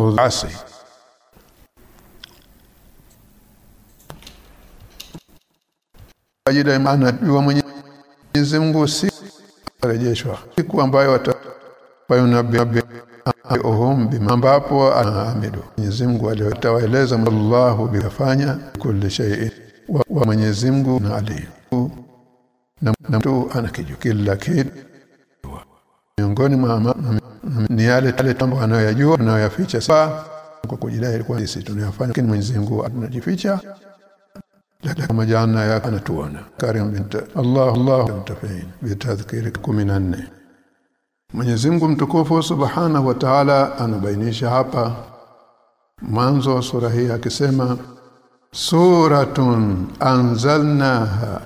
asi ajida imana jua Mwenyezi Mungu si rejeshwa siku ambayo watayunabi ohum bima ambapo anaamidu Mwenyezi Mungu aliyotawaeleza Allahu bifanya kulli shay'in. Wa, wa Mwenyezi Mungu na ali. Na mtu anakijua kila kitu. Miongoni mwa ni yale yale tambo anayoyajua anayoyaficha. Sawa kwa kujidai kwa sisi tunayofanya lakini Mwenyezi Mungu anajificha. Kama majana ya anatuona. Karim bint Allah Allah mtafain bitadhkiri 14 Mwenyezi Mungu mtukufu Subhanahu wa Ta'ala anabainisha hapa mwanzo wa sura hii akisema suratun anzalnaha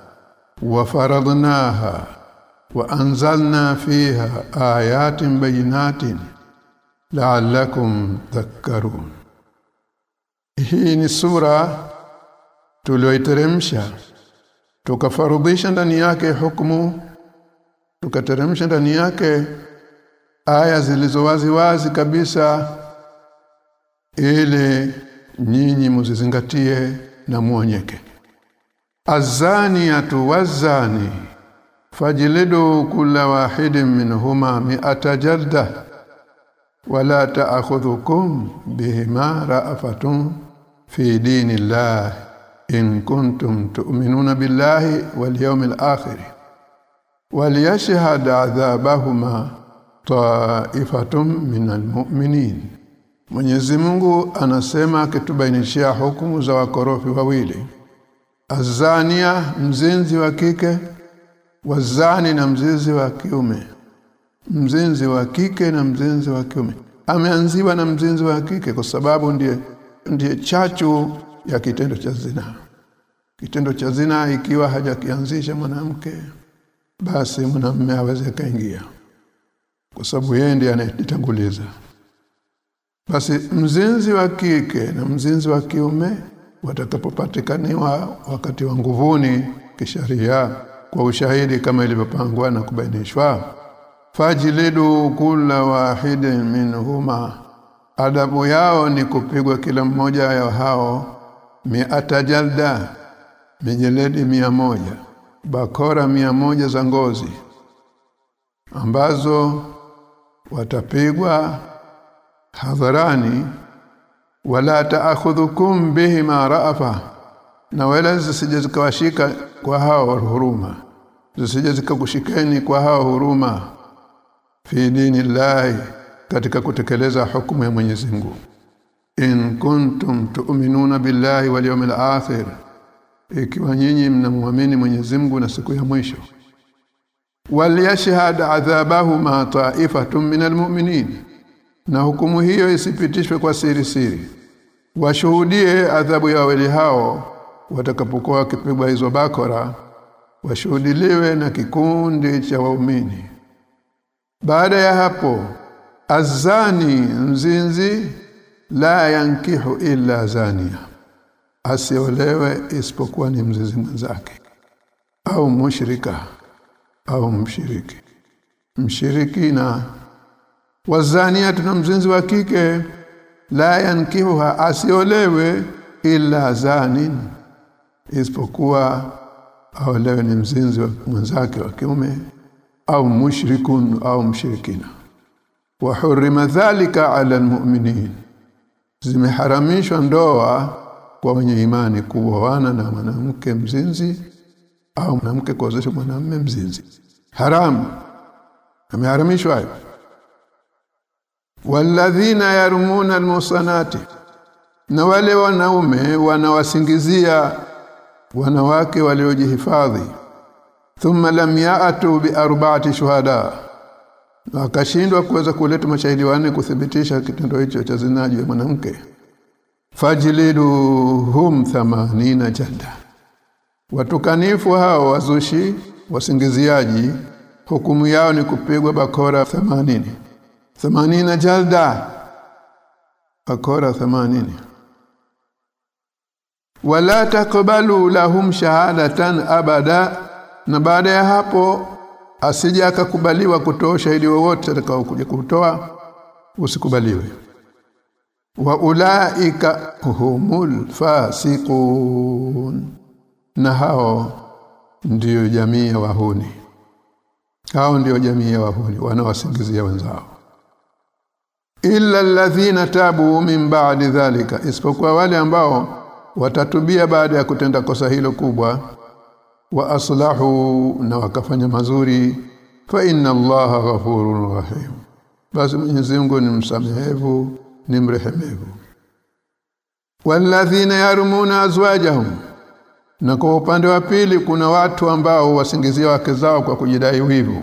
wa faradnaha wa anzalna fiha ayatin bayinatin la'allakum tadhakkarun. Hii ni sura tulioiteremsha tukafarudhisha ndani yake hukumu tukateremsha ndani yake aya zilizo wazi wazi kabisa ili nyinyi muzizingatie na muonyeke. Azani wazani fajlidu kulla wahidin minhuma mi'ata jalda wala ta'khudhukum bihima ra'afatun fi dinillah in kuntum tu'minuna billahi wal yawmil akhir adhabahuma ta'ifatun minal mu'minin. Mwenyezi Mungu anasema akitubainishia hukumu za wakorofi wawili azania mzinzi wa kike wazani na mzinzi wa kiume mzinzi wa kike na mzinzi wa kiume. Ameanziwa na mzinzi wa kike kwa sababu ndiye ndiye chachu ya kitendo cha zina. Kitendo cha zina ikiwa hajakianzisha mwanamke basi mwanamume aweze kaingia kwa sababu yeye ndiye anayetanguliza. Basi mzinzi wa kike na mzinzi wa kiume watakapopatikaniwa wakati wa nguvuni kisharia kwa ushahidi kama ilivyopangwa na kubainishwa. Fajlidu kulla wahidin minhuma. Adabu yao ni kupigwa kila mmoja ya hao miata jalda mijeledi mia moja bakora mia moja za ngozi ambazo watapigwa hadharani. Wala taakhudhukum bihima ra'afa na wala zisije zikawashika kwa hao huruma. Zisije zikakushikeni kwa hao huruma. Fi dini llahi katika kutekeleza hukumu ya Mwenyezi Mungu. In kuntum tu'minuna billahi wal yawmil akhir ikiwa nyinyi mnamwamini Mwenyezi Mungu na siku ya mwisho. Waliyashhad adhabahuma ta'ifatun minal mu'minin na hukumu hiyo isipitishwe kwa siri siri. Washuhudie adhabu ya wali hao watakapokuwa wakipigwa hizo bakora washuhudiliwe na kikundi cha waumini. Baada ya hapo azani mzinzi la yankihu illa zania asiolewe isipokuwa ni mzizi mwenzake au mushrika au mshiriki. Mshirikina wazania tuna mzinzi wa kike la yankihuha asiolewe illa zanin isipokuwa aolewe ni mzinzi wa mwenzake wa kiume au mushrikun au mshirikina. Wa hurima dhalika ala almu'minin. Zimeharamishwa ndoa kwa wenye imani kuoana na mwanamke mzinzi au mwanamke kuozesha mwanamume mzinzi. Haramu ameharamishwa hayo. Walladhina yarmuna almusanati. Na wale wanaume wanawasingizia wanawake waliojihifadhi. Thumma lam ya'tu bi arba'ati shuhada wakashindwa kuweza kuleta mashahidi wanne kuthibitisha kitendo hicho cha zinaji wa mwanamke. Fajliduhum 80 janda watukanifu hao wazushi wasingiziaji hukumu yao ni kupigwa bakora 80 80 jalda bakora 80 wala takbalu lahum shahadatan abada. Na baada ya hapo asija akakubaliwa kutoa ushahidi wowote atakao kuja kutoa usikubaliwe. Wa ulaika humul fasiqun. Na hao ndiyo jamii ya wahuni. Hao ndiyo jamii ya wahuni wanaowasingizia wenzao. Illa alladhina tabu min ba'di dhalika isipokuwa wale ambao watatubia baada ya kutenda kosa hilo kubwa wa aslahu na wakafanya mazuri. Fa inna allaha ghafurur rahim. Basi Mwenyezi Mungu ni msamehevu ni mrehemevu. Walladhina yarmuna azwajahum. Na kwa upande wa pili kuna watu ambao wasingizia wake zao kwa kujidai wivu.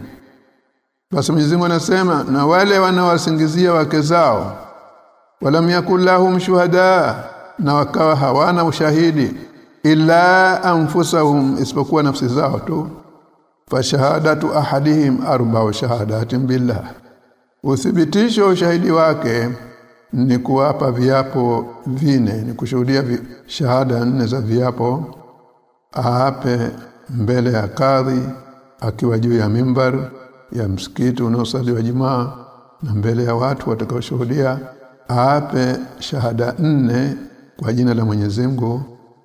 Basi Mwenyezi Mungu anasema na wale wanaowasingizia wake zao walam yakul lahum shuhada na wakawa hawana ushahidi ila anfusahum isipokuwa nafsi zao tu. Fa shahadatu ahadihim arba'u shahadatin billah. Uthibitisho ushahidi wake ni kuwapa viapo vine ni kushuhudia vi, shahada nne za viapo. Aape mbele ya kadhi akiwa juu ya mimbar ya msikiti unaosaliwa Jumaa na mbele ya watu watakaoshuhudia. Aape shahada nne kwa jina la Mwenyezi Mungu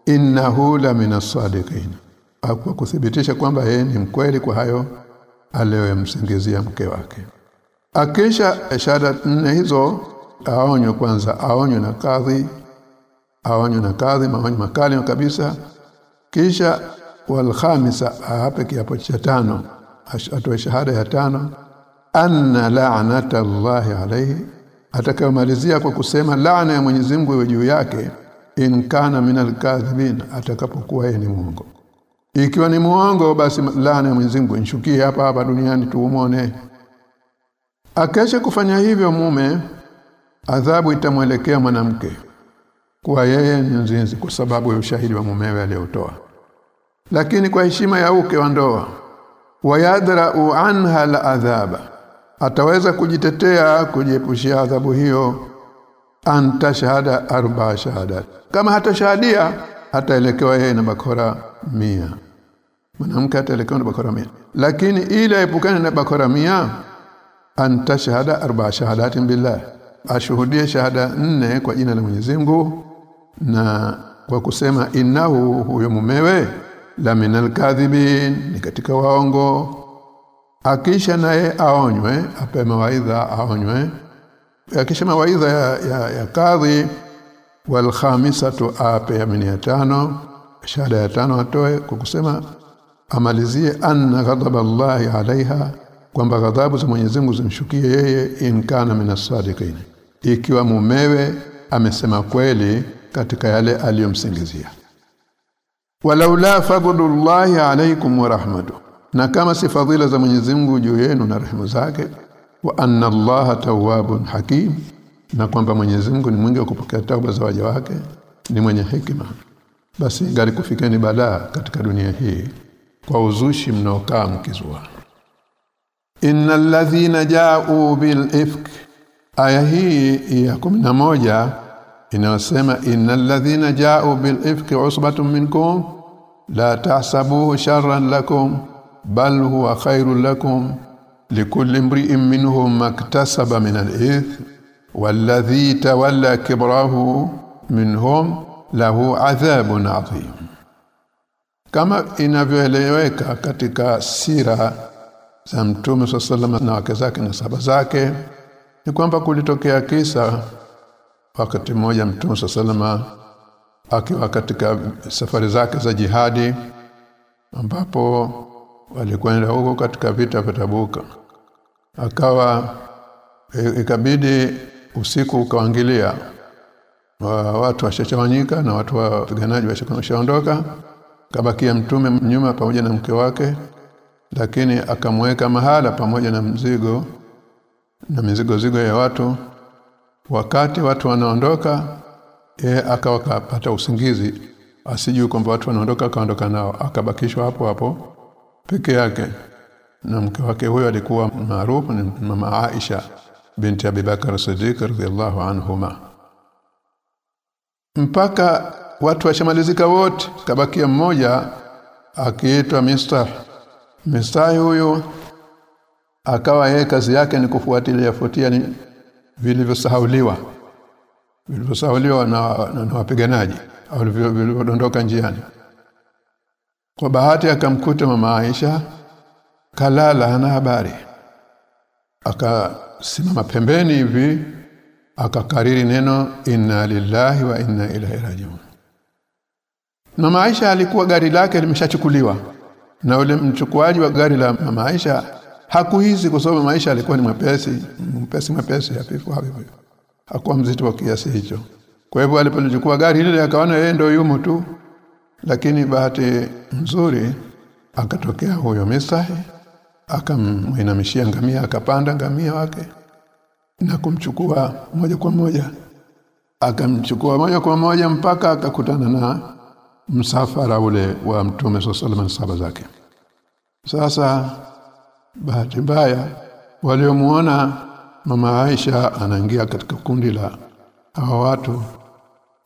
innahu la minasadiqin akwa kuthibitisha kwamba yeye ni mkweli kwa hayo aliyomsingizia mke wake. Akisha shahada nne hizo aonywe kwanza aonywe na kadhi aonywe na kadhi maonyo makali kabisa. Kisha wal khamisa aape kiapo cha tano atoe shahada ya tano. Anna la'nata Allahi alayhi. Atakayomalizia kwa kusema laana ya Mwenyezi Mungu iwe juu yake in kana minal kadhibin atakapokuwa yeye ni muongo ikiwa ni muongo basi laana ya Mwenyezi Mungu inshukie hapa hapa duniani tuumone akesha kufanya hivyo mume adhabu itamwelekea mwanamke kuwa yeye ni nzinzi kwa sababu ya ushahidi wa mumewe aliyotoa lakini kwa heshima ya uke wa ndoa wayadra anha la adhaba ataweza kujitetea kujiepushia adhabu hiyo anta shahada arba shahadat kama hata shahadia hataelekewa yeye na bakora mia. Mwanamke hataelekewa na bakora mia. Lakini ili aepukane na bakora mia anta shahada arba shahadatin billah. Ashuhudie shahada nne kwa jina la Mwenyezi Mungu na kwa kusema innahu huyo mumewe la minal kadhibin ni katika waongo. Akisha naye aonywe apewe mawaidha aonywe akisha mawaidha ya, ya, ya kadhi wal khamisatu ape ya tano shahada ya tano atoe kwa kusema amalizie anna ghadab Allah alaiha kwamba ghadhabu za Mwenyezi Mungu zimshukie yeye in kana minasadiqin ikiwa mumewe amesema kweli katika yale aliyomsingizia. Walaula fadlullahi alaykum wa rahmatuh na kama si fadhila za Mwenyezi Mungu juu yenu na rehema zake wa anna Allaha tawwabun hakim na kwamba Mwenyezi Mungu ni mwingi wa kupokea tauba za waja wake ni mwenye hikima basi gari kufikeni balaa katika dunia hii kwa uzushi mnaokaa mkizua. Innal ladhina ja'u bil ifk aya hii ya moja inasema innal ladhina ja'u bil ifki usbatun minkum la tahsabuhu sharran lakum bal huwa khairul lakum likulli imri'in minhum maktasaba min al-ith والذي تولى كبره منهم له عذاب عظيم kama inavyoeleweka katika sira za mtume sallallahu na wake zake na saba zake ni kwamba kulitokea kisa wakati mmoja mtume sallallahu akiwa katika safari zake za jihadi ambapo walikwenda huko katika vita vya Tabuka akawa ikabidi usiku ukaangilia wa watu washachawanyika na watu wa wapiganaji washaondoka. Kabakia mtume nyuma pamoja na mke wake lakini akamweka mahala pamoja na mzigo na mizigo zigo ya watu. Wakati watu wanaondoka yeye akawa kapata usingizi. Asijui kwamba watu wanaondoka akaondoka nao akabakishwa hapo hapo peke yake na mke wake huyo alikuwa maarufu ni mama Aisha binti Abi Bakar Siddiq radhiallahu anhuma. Mpaka watu washamalizika wote kabakia mmoja akiitwa Mistah Mistah huyo akawa yeye kazi yake ni kufuatilia fuatia ni vilivyosahauliwa vilivyosahauliwa na, na, na wapiganaji au vilivyodondoka njiani. Kwa bahati akamkuta mama Aisha kalala hana habari. Akasimama pembeni hivi akakariri neno inna lillahi wa inna ilaihi rajiun. Mama Aisha alikuwa gari lake limeshachukuliwa. Na ule mchukuaji wa gari la Mama Aisha hakuhizi kwa sababu Mama Aisha alikuwa ni mwepesi mwepesi mwepesi hafifu hafifu. Hakuwa mzito wa kiasi hicho. Kwa hivyo alipolichukua gari lile akaona yeye ndio yumo tu. Lakini bahati nzuri akatokea huyo Misahi akamuinamishia ngamia akapanda ngamia wake na kumchukua moja kwa moja. Akamchukua moja kwa moja mpaka akakutana na msafara ule wa mtume sallallahu saba zake. Sasa bahati mbaya waliomuona mama Aisha anaingia katika kundi la hawa watu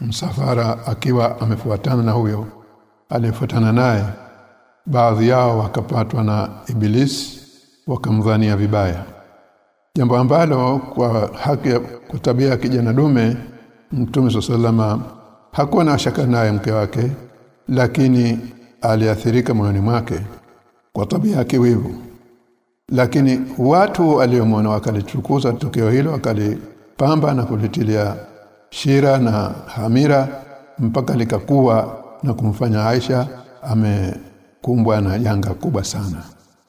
msafara akiwa amefuatana na huyo aliyefuatana naye baadhi yao wakapatwa na ibilisi wakamdhania vibaya. Jambo ambalo kwa haki kwa tabia ya kijana dume mtume sallallahu hakuwa na shaka naye mke wake lakini aliathirika moyoni mwake kwa tabia ya kiwivu lakini watu aliomwona wakalichukuza tukio hilo wakalipamba na kulitilia shira na hamira mpaka likakuwa na kumfanya Aisha amekumbwa na janga kubwa sana.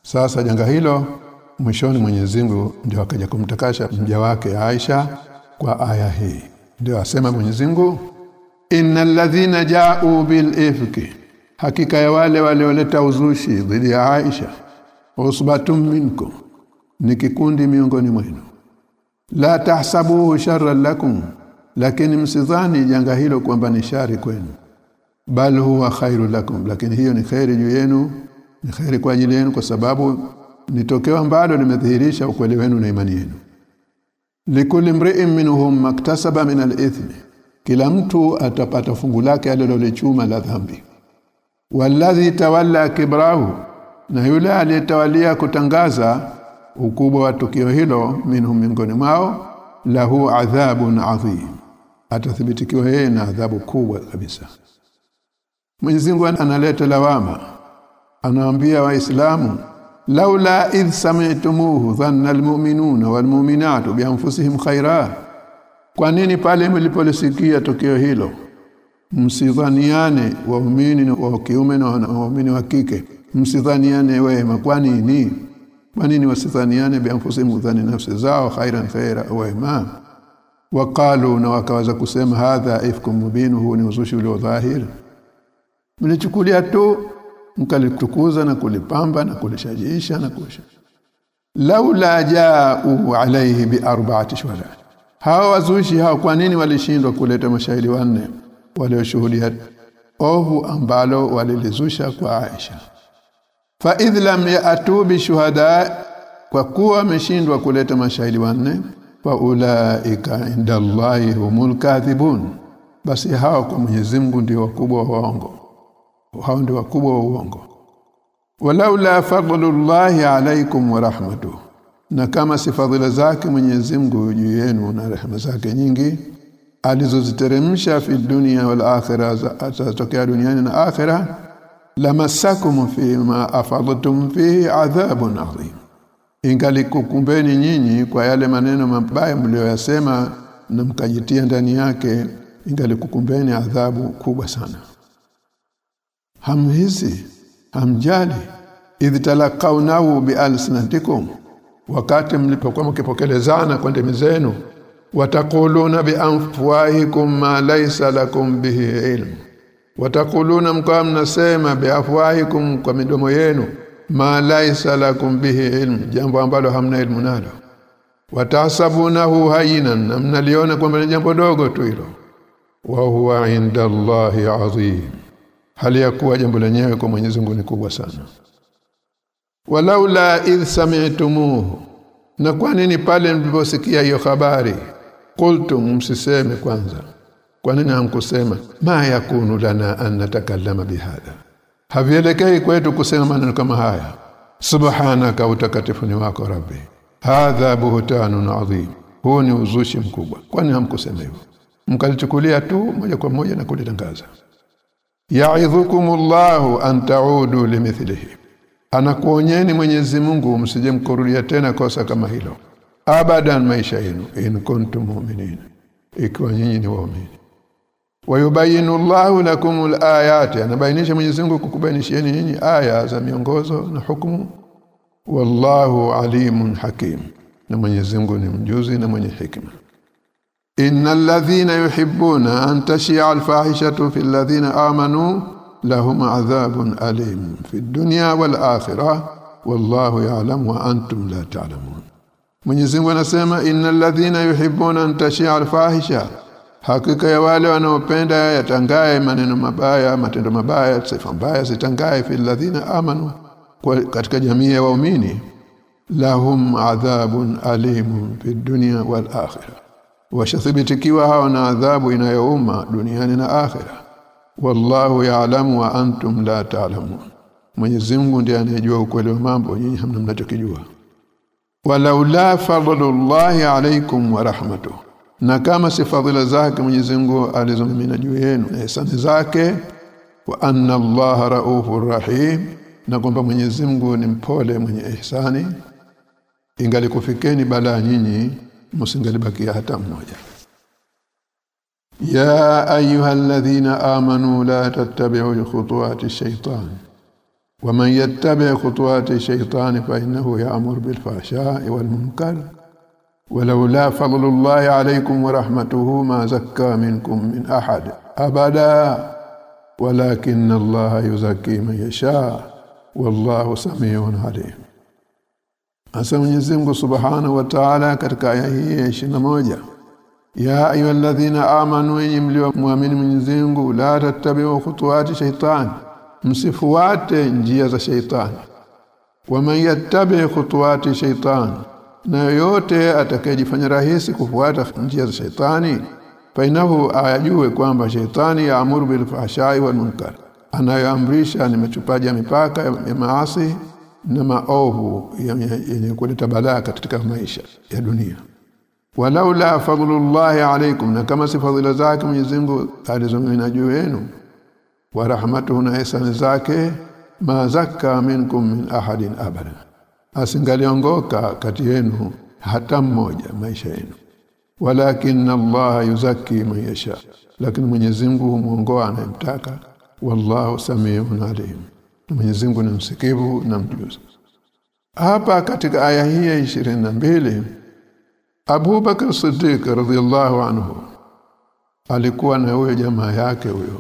Sasa janga hilo mwishoni Mwenyezi Mungu ndio akaja kumtakasha mja wake Aisha kwa aya hii. Ndio asema Mwenyezi Mungu innal ladhina ja'u bil ifki hakika ya wale walioleta uzushi dhidi ya Aisha usbatum minkum ni kikundi miongoni mwenu. La tahsabuhu sharran lakum lakini msidhani janga hilo kwamba ni shari kwenu bal huwa khairu lakum lakini hiyo ni khairi juu yenu ni khairi kwa ajili yenu kwa sababu ni tokeo ambalo limedhihirisha ukweli wenu na imani yenu. Likulli mri'in minhum maktasaba min al-ithmi kila mtu atapata fungu lake alilolichuma la dhambi. Walladhi tawalla kibrahu na yule aliyetawalia kutangaza ukubwa wa tukio hilo minhum miongoni mwao lahu adhabun adhim. Atathibitikiwa yeye na adhabu kubwa kabisa Mwenyezi Mungu analeta lawama. Anawaambia waislamu laula idh sami'tumuhu dhanna almu'minuna walmu'minatu bianfusihim khaira kwa nini pale mlipolisikia tukio hilo? Msidhaniane waumini wa kiume na waumini wa kike. Msidhaniane wema. Kwa nini? Kwa nini wasidhaniane bianfusihim dhani nafsi zao khairan khaira wema? Waqalu na wakawaza kusema hadha ifkum mubinuhu ni uzushi ulio dhahir mlichukulia tu mkalitukuza na kulipamba na kulishajiisha na kusha laula ja'u alayhi bi arba'ati shuhada. Hawa wazushi hao kwa nini walishindwa kuleta mashahidi wanne walioshuhudia ovu ambalo walilizusha kwa Aisha? Fa idh lam ya'tu bi shuhada kwa kuwa wameshindwa kuleta mashahidi wanne fa ulaika inda Allahi humul kadhibun basi hao kwa Mwenyezi Mungu ndio wakubwa wa waongo hao ndio wakubwa wa uongo. Walaula fadlullahi alaykum wa rahmatuhu. Na kama si fadhila zake Mwenyezi Mungu juu yenu na rehema zake nyingi alizoziteremsha fi dunia wal akhirah atatokea duniani na akhirah lamasakum fi ma afadtum fihi adhabun adhim. Ingalikukumbeni nyinyi kwa yale maneno mabaya mlioyasema na mkajitia ndani yake ingalikukumbeni adhabu kubwa sana hamhisi hamjali idh talaqawnahu bialsinatikum wakati mlipokuwa mkipokelezana kwa ndimi zenu watakuluna biafwahikum ma laysa lakum bihi ilm watakuluna mkawa mnasema biafwahikum kwa midomo yenu ma laysa lakum bihi ilm jambo ambalo hamna ilmu nalo. Watasabunahu hayinan na mnaliona kwamba ni jambo dogo tu hilo. Wa huwa inda Allahi azim hali ya kuwa jambo lenyewe kwa Mwenyezi Mungu ni kubwa sana. Walaula idh sami'tumuhu. Na kwa nini pale mliposikia hiyo habari? Qultum msiseme kwanza. Kwa nini hamkusema? Ma yakunu lana an natakallama bihadha. Havielekei kwetu kusema maneno kama haya. Subhanaka utakatifu ni wako rabbi. Hadha buhtanun adhim. Huu ni uzushi mkubwa. Kwani hamkusema hivyo? Mkalichukulia tu moja kwa moja na kulitangaza ya'idhukumullahu an ta'udu limithlihi. Anakuonyeni Mwenyezi Mungu msije mkurudia tena kosa kama hilo. Abadan maisha yenu in kuntum mu'minin. Ikiwa nyinyi ni waumini. Wayubayinu Allahu lakum alayati anabainisha Mwenyezi Mungu kukubainishieni nyinyi aya za miongozo na hukumu. Wallahu alimun hakim. Na Mwenyezi Mungu ni mjuzi na mwenye hikma innal ladhina yuhibbuna an tashia alfahishatu fil ladhina amanu lahum adhabun alim fid dunya wal akhirah wallahu ya'lam wa antum la ta'lamun. Mwenyezi Mungu anasema innal ladhina yuhibbuna an tashia alfahisha. Hakika ya wale wanaopenda yatangae maneno mabaya matendo mabaya sifa mbaya zitangae fil ladhina amanu kwa katika jamii ya waumini. Lahum adhabun alimun fid dunya wal akhirah washathibitikiwa hao na adhabu inayouma duniani na akhira wallahu ya'lamu wa antum la ta'lamun. Mwenyezi Mungu ndiye anayejua ukweli wa mambo nyinyi hamna mnachokijua. Walaula fadlullahi alaykum wa rahmatuh na kama si fadhila zake Mwenyezi Mungu alizomimina juu yenu na ihsani zake wa anna Allah raufur rahim na kwamba Mwenyezi Mungu ni mpole mwenye ihsani ingalikufikeni balaa nyinyi msingalibakia hata mmoja ya ayyuhalladhina amanu la tattabi'u khutuwati shaytan ومن يتبع خطوات الشيطان فإنه يأمر بالفحشاء والمنكر. ولولا فضل الله عليكم ورحمته ما زكى منكم من أحد أبدا. ولكن الله يزكي من يشاء. والله سميع عليم. Asa Mwenyezi Mungu Subhanahu wa Ta'ala katika aya hii ya 21 Ya ayyuhalladhina amanu enyi mlioamini Mwenyezi Mungu la tattabi'u khutuwati shaytan msifuate njia za shaytani waman yattabi khutuwati shaytan na yote atakayejifanya rahisi kufuata njia za shaytani fainahu ayajue kwamba shaytani yaamuru bil fahsha'i wal munkar. Anayoamrisha ni machupaji ya mipaka ya maasi na maovu yenye kuleta balaa katika maisha ya dunia. Walaula fadlullahi alaykum na kama si fadhila zake Mwenyezi Mungu alizomina juu yenu wa rahmatuhu na ihsani zake ma zakka minkum min ahadin abada. Asingaliongoka kati yenu hata mmoja maisha yenu. Walakin Allah yuzaki man yasha lakini Mwenyezi Mungu humuongoa anayemtaka. Wallahu samiun alim Mwenyezi Mungu ni msikivu na mjuzi. Hapa katika aya hii ya 22 Abu Bakr Siddiq radhiallahu anhu alikuwa na huyo jamaa yake huyo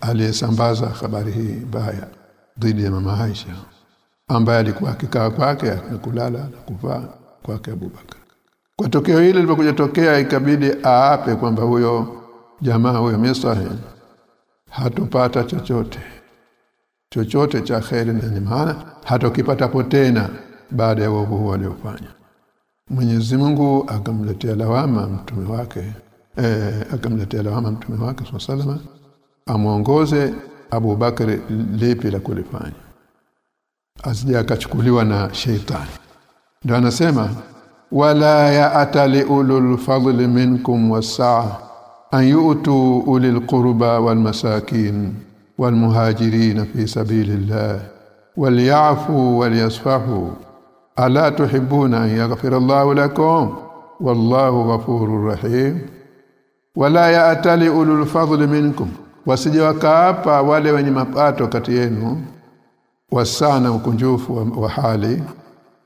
aliyesambaza habari hii mbaya dhidi ya mama Aisha ambaye alikuwa akikaa kwake na kulala na kuvaa kwake Abu Bakr. kwa tokeo hili lilipokuja tokea ikabidi aape kwamba huyo jamaa huyo Misri hatopata chochote chochote cha kheri na maana hatokipata tena baada ya uovu huo aliofanya Mwenyezi Mungu akamletea lawama mtume wake. Eh akamletea lawama mtume wake sallallahu amuongoze Abu Bakari lipi la kulifanya. Asije akachukuliwa na sheitani. Ndio anasema wala ya atali ulul fadli minkum wasaa an yu'tu ulil qurba wal masakin wal في سبيل الله وليعفوا وليصفحوا. الا تحبون ان يغفر الله لكم؟ والله غفور رحيم. ولا ياتل wala الفضل منكم wasije wakaapa wale wenye mapato kati yenu. Wasana ukunjufu wa, wa hali.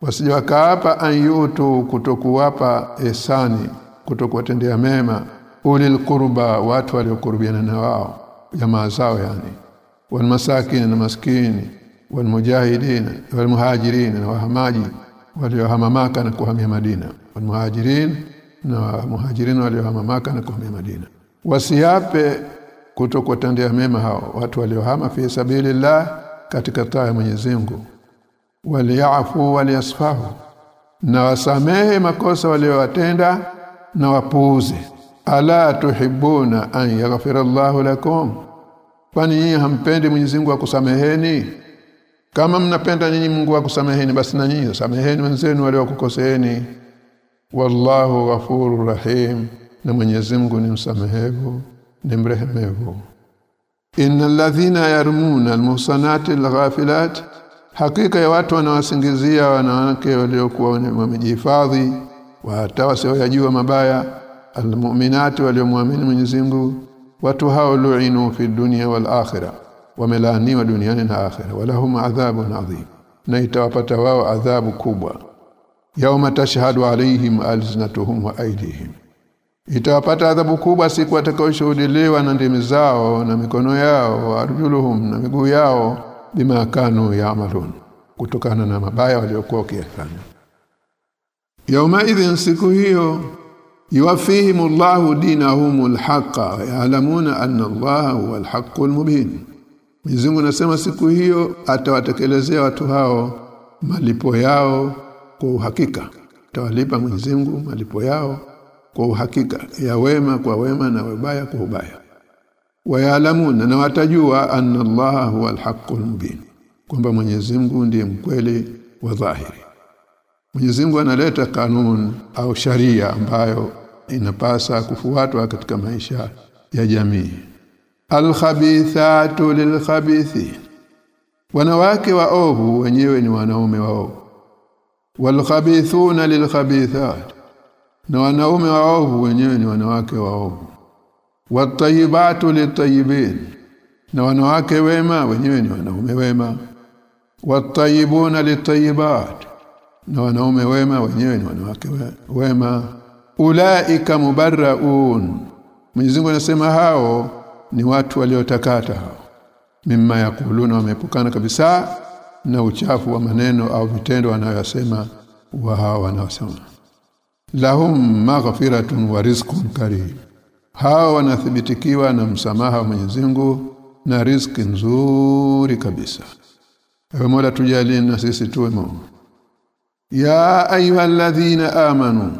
Wasije wakaapa anyutu kutokuwapa esani kutokuwatendea mema. Ulil qurba watu waliokurubiana na wao jamaa zao yani. Wal masakin na maskini wal mujahidin wal muhajirin na wahamaji waliohamamaka na kuhamia Madina. Wal muhajirin na muhajirin waliohamamaka na kuhamia Madina. Wasiape kutokutendea mema hao watu waliohama fi sabilillah katika taa ya Mwenyezi Mungu. Waliafu waliasfahu na wasamehe makosa waliowatenda na wapuuze ala tuhibuna an yaghfira Allahu lakum? Kwani nyinyi hampendi Mwenyezi Mungu akusameheni? Kama mnapenda nyinyi Mungu akusameheni basi na nyinyi sameheni wenzenu waliokukoseeni wallahu ghafurur rahim. Na Mwenyezi Mungu ni msamehevu ni mrehemevu innal ladhina yarmuna almuhsanati alghafilat hakika ya watu wanawasingizia wanawake waliokuwa wamejihifadhi wa hata wasiojua mabaya almu'minati waliomwamini Mwenyezi Mungu watu hao lu'inu fi dunya wal akhirah wamelaaniwa duniani na akhirah walahum adhabun adhim na itawapata wao adhabu kubwa. Yauma tashhadu alaihim alsinatuhum wa aydihim. Itawapata adhabu kubwa siku watakaoshuhudiliwa na ndimi zao na mikono yao arjuluhum na miguu yao bima kanu yaamalun kutokana na mabaya waliokuwa wakifanya yauma idhin siku hiyo yuwafihimullahu dinahumul haqa wa ya'lamuna anna Allaha huwal haqqul mubin Mwenyezi nasema siku hiyo atawatekelezea watu hao malipo yao kwa uhakika. Atawalipa Mwenyezi malipo yao kwa uhakika. Ya wema kwa wema na wabaya kwa ubaya. Wayalamuna na watajua anna allaha huwa alhaqqul mubin. Kwamba Mwenyezi Mungu ndiye mkweli wa dhahiri. Mwenyezi Mungu analeta kanuni au sharia ambayo inapasa kufuatwa katika maisha ya jamii. Alkhabithatu lilkhabithi wanawake wa ovu wenyewe ni wanaume wa ovu walkhabithuna lilkhabithat. Na wanaume wa ovu wenyewe ni wanawake wa ovu watayibatu litayibin na wanawake wema wenyewe ni wanaume wema. Watayibuna litayibat na wanaume wema wenyewe ni wanawake wema ulaika mubarraun. Mwenyezi Mungu anasema hao ni watu waliotakata hao. Mimma yakuluna wamepukana kabisa na uchafu wa maneno au vitendo wanayosema wa hao wanaosema. Lahum maghfiratun wa rizqun karim. Hao wanathibitikiwa na msamaha wa Mwenyezi Mungu na riziki nzuri kabisa. Ewe Mola tujalie na sisi tuwe Mungu ya ayuha ayyuhalladhina amanu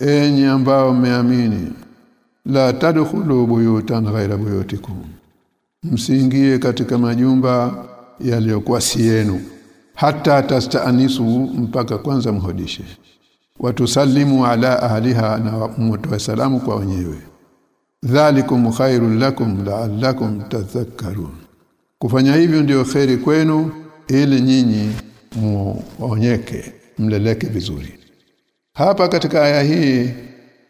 enyi ambao mmeamini la tadkhulu buyutan ghaira buyutikum. Msiingie katika majumba yaliyokuwa si yenu hata tastaanisu mpaka kwanza mhodishe. Watusalimu ala ahliha na mtoe salamu kwa wenyewe. Dhalikum khairul lakum la'allakum tadhakkarun. Kufanya hivyo ndio kheri kwenu ili nyinyi muonyeke mleleke vizuri hapa katika aya hii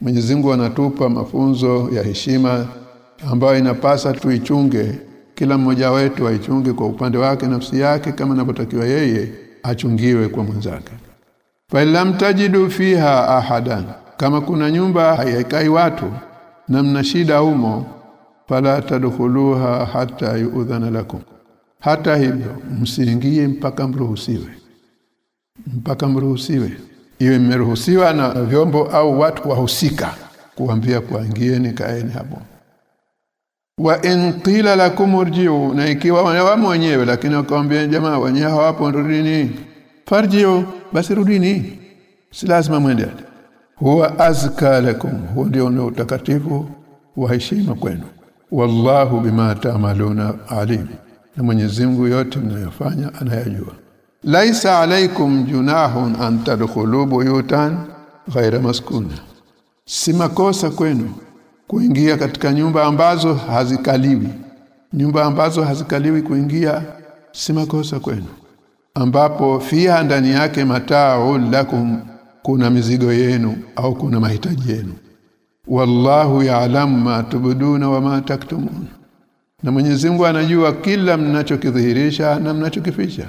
Mwenyezi Mungu anatupa mafunzo ya heshima ambayo inapasa tuichunge kila mmoja wetu aichunge kwa upande wake nafsi yake kama anavyotakiwa yeye achungiwe kwa mwenzake. Falam tajidu fiha ahadan kama kuna nyumba haikai watu na mna shida humo fala tadkhuluha hata yu'dhana lakum. Hata hivyo msiingie mpaka mruhusiwe mpaka mruhusiwe iwe mmeruhusiwa na vyombo au watu wahusika kuambia kuangieni kaeni hapo. Wa in qila lakum urji'u na ikiwa wao wenyewe lakini wakamwambia jamaa wenyewe hawapo rudini. Farji'u basi rudini. Si lazima mwende huwa azka lakum huwa ndio utakatifu wa heshima kwenu. Wallahu bima taamaluna alim na Mwenyezi Mungu yote mnayofanya anayajua laisa alaikum junahun an tadkhulu buyutan ghaira maskuna si makosa kwenu kuingia katika nyumba ambazo hazikaliwi. Nyumba ambazo hazikaliwi kuingia si makosa kwenu. Ambapo fiha ndani yake matao lakum kuna mizigo yenu au kuna mahitaji yenu. Wallahu ya'lamu ma tubduna wa ma taktumun. Na Mwenyezi Mungu anajua kila mnachokidhihirisha na mnachokificha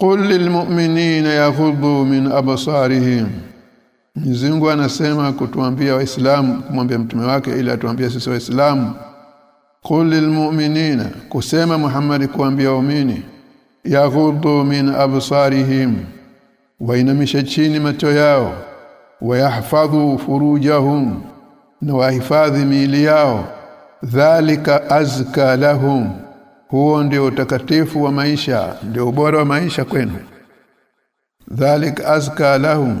Qul lilmu'minina yaghuddu min absarihim Mzingu anasema kutuambia waislamu kumwambia mtume wake ili atuambie sisi waislamu. Qul lilmu'minina kusema Muhammad kuambia waumini yaghuddu min absarihim wainamisha chini macho yao wayahfadhu furujahum na wahifadhi miili yao. Dhalika azka lahum huo ndio utakatifu wa maisha ndio ubora wa maisha kwenu. Dhalik azka lahum.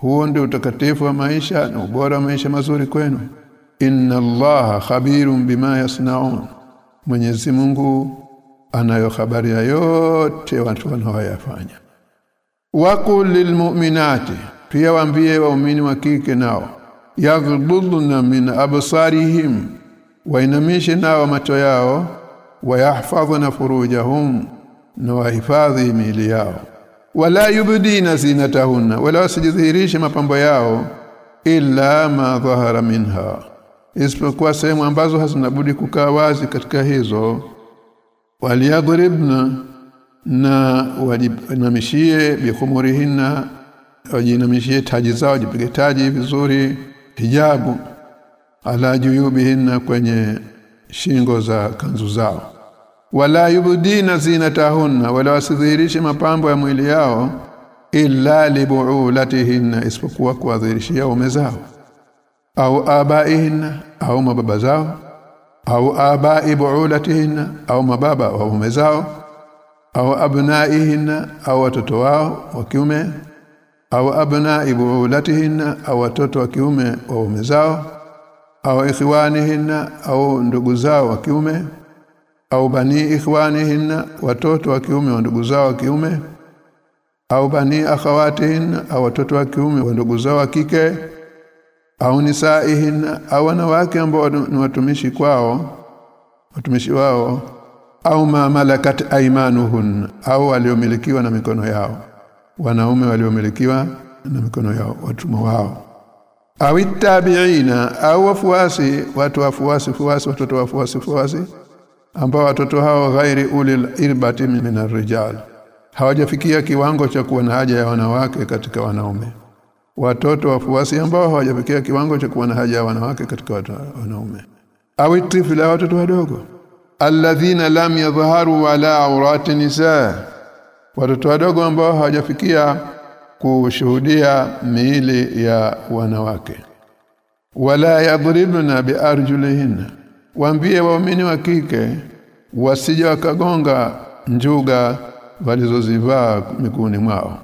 Huo ndio utakatifu wa maisha na ubora wa maisha mazuri kwenu. Inna allaha khabirun bima yasnaun. Mwenyezi Mungu anayo habari ya yote watu wanaoyafanya. Waqul lilmu'minati pia waambie waumini wa kike nao. Yaghdudna min absarihim. Wainamishe nao macho yao wayahfadhna furujahum na wahifadhi miili yao. Wala yubdina zinatahunna wala wasijidhihirishe mapambo yao illa ma dhahara minha. Isipokuwa sehemu ambazo hazinabudi kukaa wazi katika hizo. Waliyadribna na wajinamishie bikhumurihinna wajinamishie taji zao wajipige taji vizuri hijabu ala juyubihinna kwenye shingo za kanzu zao. Wala yubdina zinatahunna wala wasidhihirishe mapambo ya mwili yao illa libuulatihinna isipokuwa kuadhirishia ume zao. Au abaihinna au mababa zao. Au abai buulatihinna au mababa wa ume zao. Au abnaihinna au watoto wao wa kiume. Au abnai buulatihinna au watoto wa kiume wa ume zao au ikhwanihinna au ndugu zao wa kiume au bani ikhwanihinna watoto wa kiume wa ndugu zao wa kiume au bani akhawatihinna au watoto wa kiume wa ndugu zao wa kike au nisaihinna au wanawake ambao ni watumishi kwao watumishi wao au ma malakat aymanuhun au waliomilikiwa na mikono yao wanaume waliomilikiwa na mikono yao watumwa wao au tabiina au wafuasi watu wafuasi fuasi watoto wafuasi fuasi ambao watoto hao ghairi ulil irbati min arrijal. Hawajafikia kiwango cha kuwa na haja ya wanawake katika wanaume. Watoto wafuasi ambao hawajafikia kiwango cha kuwa na haja ya wanawake katika wanaume. Au tifla watoto wadogo. Alladhina lam yadhharu wala aurati nisa watoto wadogo ambao hawajafikia kushuhudia miili ya wanawake. Wala yadribna biarjulihinna waambie waumini wa kike wasije wakagonga njuga walizozivaa mikuni mwao.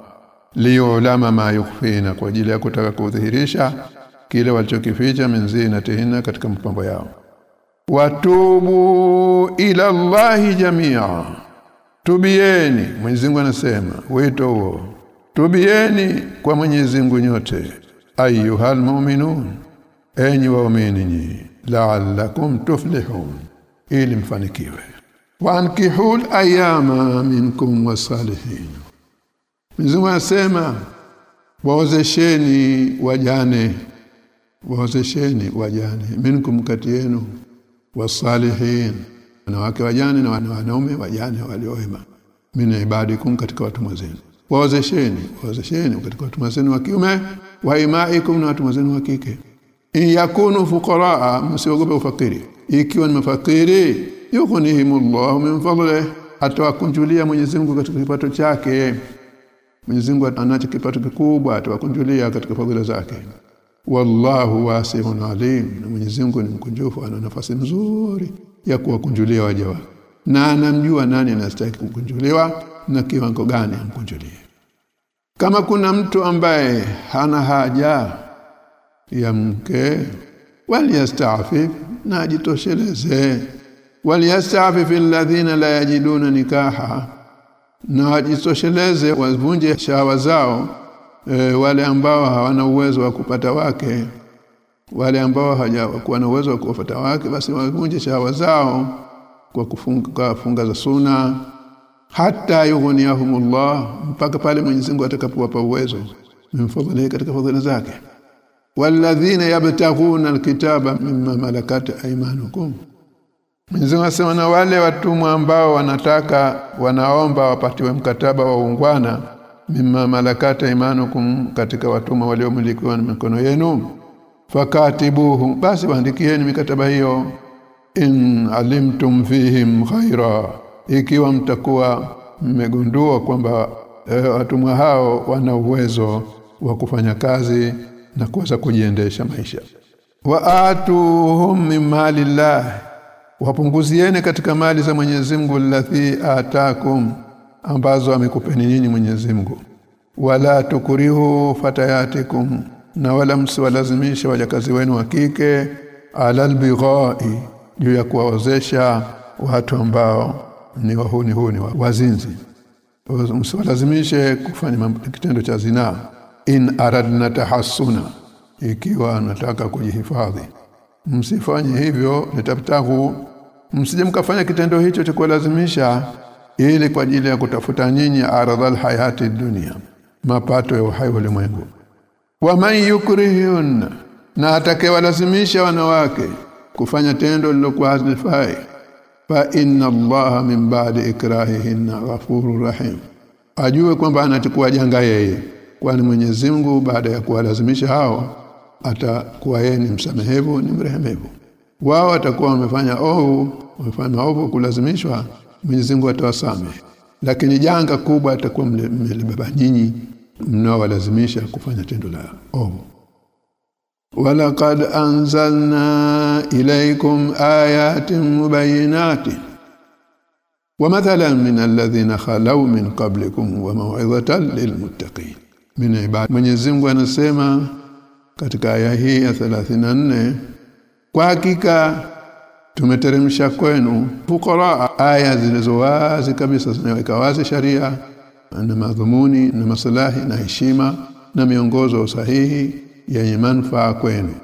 Liyulama ma yukhfina kwa ajili ya kutaka kudhihirisha kile walichokificha minzi na tehina katika mapambo yao. Watubu ila Allahi jamia. Tubieni Mwenyezi anasema wito huo tubieni kwa Mwenyezi Mungu nyote. Ayuhal mu'minun. Enyi waumini la'allakum tuflihun. Ili mfanikiwe. Wankihul ayama minkum wasalihin Mzungu anasema waozesheni wajane. Waozesheni wajane. Minkum kati yenu wasalihin wanawake wajane na wanaume wajane walioema mina ibadikum katika watu zenu waozesheni waozesheni katika watu zenu wa kiume wa imaikum na watu zenu wa kike. In yakunu fuqaraa msiogope ufakiri. Ikiwa ni mafakiri yughnihimullahu min fadlihi atawakunjulia Mwenyezi Mungu katika kipato chake. Mwenyezi Mungu anacho kipato kikubwa atawakunjulia katika fadhila zake. Wallahu wasi'un alim na Mwenyezi Mungu ni mkunjufu ana nafasi nzuri ya kuwakunjulia waja wake. Na anamjua nani anastahili kukunjuliwa na kiwango gani amkunjulie kama kuna mtu ambaye hana haja ya mke waliyastafif na ajitosheleze. Waliyastafif alladhina la yajiduna nikaha na ajitosheleze wavunje shawa zao e, wale ambao hawana uwezo wa kupata wake. Wale ambao hawakuwa na uwezo wa kupata wake basi wavunje shawa zao kwa kufunga funga za suna hata yughniyahumullah mpaka pale Mwenyezi Mungu atakapowapa uwezo mfadhili katika fadhila zake. Walladhina yabtaghuna alkitaba mimma malakat aymanukum. Mwenyezi Mungu asema na wale watumwa ambao wanataka wanaomba wapatiwe mkataba wa ungwana mimma malakata imanukum katika watumwa waliomilikiwa na mikono yenu fakatibuhu basi waandikieni mikataba hiyo in alimtum fihim khaira ikiwa mtakuwa mmegundua kwamba e, watumwa hao wana uwezo wa kufanya kazi na kuweza kujiendesha maisha. Wa atuhum min malillah wapunguzieni katika mali za Mwenyezi Mungu allathi atakum ambazo amekupeni nyinyi Mwenyezi Mungu. Wala tukurihu fatayatikum na wala msiwalazimishe wajakazi wenu wa kike alal bighai juu ya kuwaozesha watu ambao ni wahuni huni wazinzi msiwalazimishe kufanya kitendo cha zinaa. In aradna tahassuna. Ikiwa anataka kujihifadhi. Msifanye hivyo nitaptahu msije mkafanya kitendo hicho cha kuwalazimisha ili kwa ajili ya kutafuta nyinyi aradhal hayati dunia. Mapato ya uhai ulimwengu. Wa man yukrihun. Na atakewalazimisha wanawake kufanya tendo lilokuwa hazifai fa inna allaha min ba'di ikrahihinna ghafurur rahim. Ajue kwamba anachukua janga yeye kwani Mwenyezi Mungu baada ya kuwalazimisha hao atakuwa yeye ni msamehevu ni mrehemevu. Wao watakuwa wamefanya ovu wamefanya ovu kulazimishwa Mwenyezi Mungu atawasamehe. Lakini janga kubwa atakuwa mlibeba nyinyi mnaowalazimisha kufanya tendo la ovu ولقد أنزلنا إليكم آيات مبينات ومثلا من الذين خلوا من قبلكم وموعظة للمتقين من عباد Mwenyezi Mungu anasema katika aya hii ya 34 kwa hakika tumeteremsha kwenu fukara aya zilizowazi kabisa zinaweka wazi sharia na madhumuni na maslahi na heshima na miongozo sahihi yenye manufaa kwenu.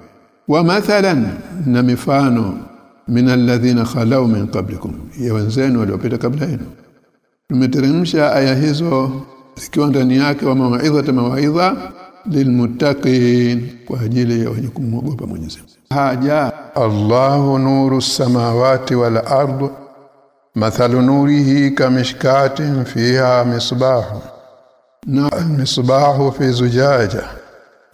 Wa mathalan na mifano min alladhina khalau min qablikum. Ya wenzenu waliopita kabla yenu. Tumeteremsha aya hizo zikiwa ndani yake wa mawaidha mawaidha lilmuttaqin kwa ajili ya wenye kumwogopa Mwenyezi haja. Allahu nuru samawati wal ardh mathalu nurihi kamishkatin fiha misbahu. Na misbahu fi zujaja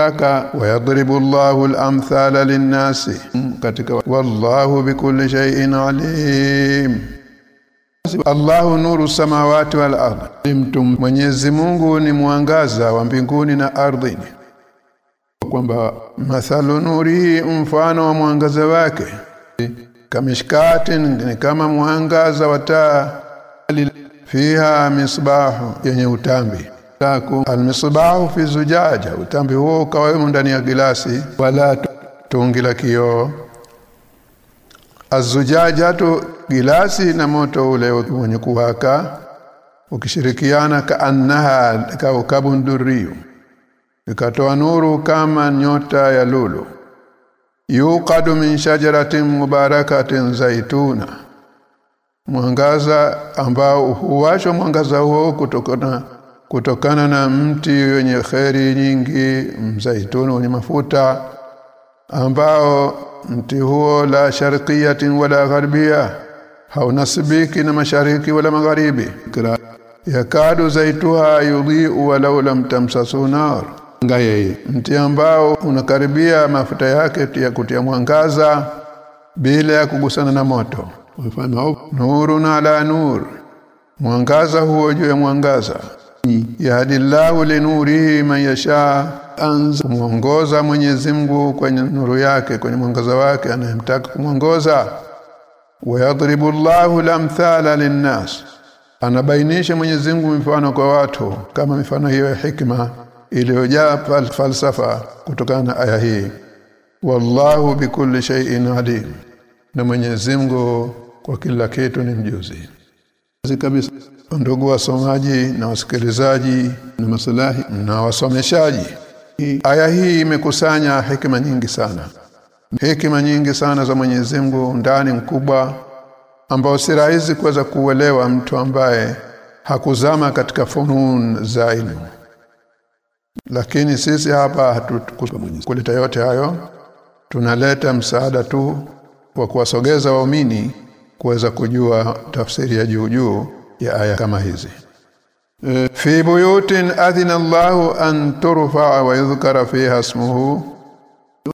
kaka wayadribu Allahu al-amthala lin-nasi. Katika wallahu bikulli shay'in alim. Allahu nuru samawati wal ardi mtu Mwenyezi Mungu ni mwangaza wa mbinguni na ardhi kwamba mathalu nuri mfano wa mwangaza wake. Kamishkati ni kama mwangaza wa taa. Fiha misbahu yenye utambi taku almisbahu fi zujaja utambi huo ukawemo ndani ya gilasi wala tungi la kioo. Azujajatu gilasi na moto ule wenye kuwaka ukishirikiana kaannaha kaukabun durriyu ikatoa nuru kama nyota ya lulu. Yuqadu min shajaratin mubarakatin zaituna mwangaza ambao huwashwa mwangaza huo kutokana kutokana na mti wenye kheri nyingi mzaituni wenye mafuta ambao mti huo la sharqiyatin wala gharbia haunasibiki na mashariki wala magharibi. Yakadu zaituha yudhi'u walau lam tamsasu nar. Ngaye mti ambao unakaribia mafuta yake ya kutia mwangaza bila ya kugusana na moto. Mfano nurun ala nur. Mwangaza huo juu ya mwangaza yahdillahu linurihi man yasha. Anza muongoza Mwenyezi Mungu kwenye nuru yake kwenye mwangaza wake anayemtaka kumwongoza. Wayadribu Allahu lamthala linnas. Anabainisha Mwenyezi Mungu mifano kwa watu kama mifano hiyo ya hikma iliyojaa falsafa kutokana na aya hii. Wallahu bikulli shay'in alim. Na Mwenyezi Mungu kwa kila kitu ni mjuzi. Kabisa ndugu wasomaji na wasikilizaji na maslahi na wasomeshaji. Aya hii imekusanya hekima nyingi sana. Hekima nyingi sana za Mwenyezi Mungu ndani mkubwa ambao si rahisi kuweza kuelewa mtu ambaye hakuzama katika funun za ilmu. Lakini sisi hapa hatukuleta kuleta yote hayo. Tunaleta msaada tu wa kuwasogeza waumini kuweza kujua tafsiri ya juu juu ya aya kama hizi. Fi buyutin adhina Allahu an turfa wa yudhkara fiha ismuhu.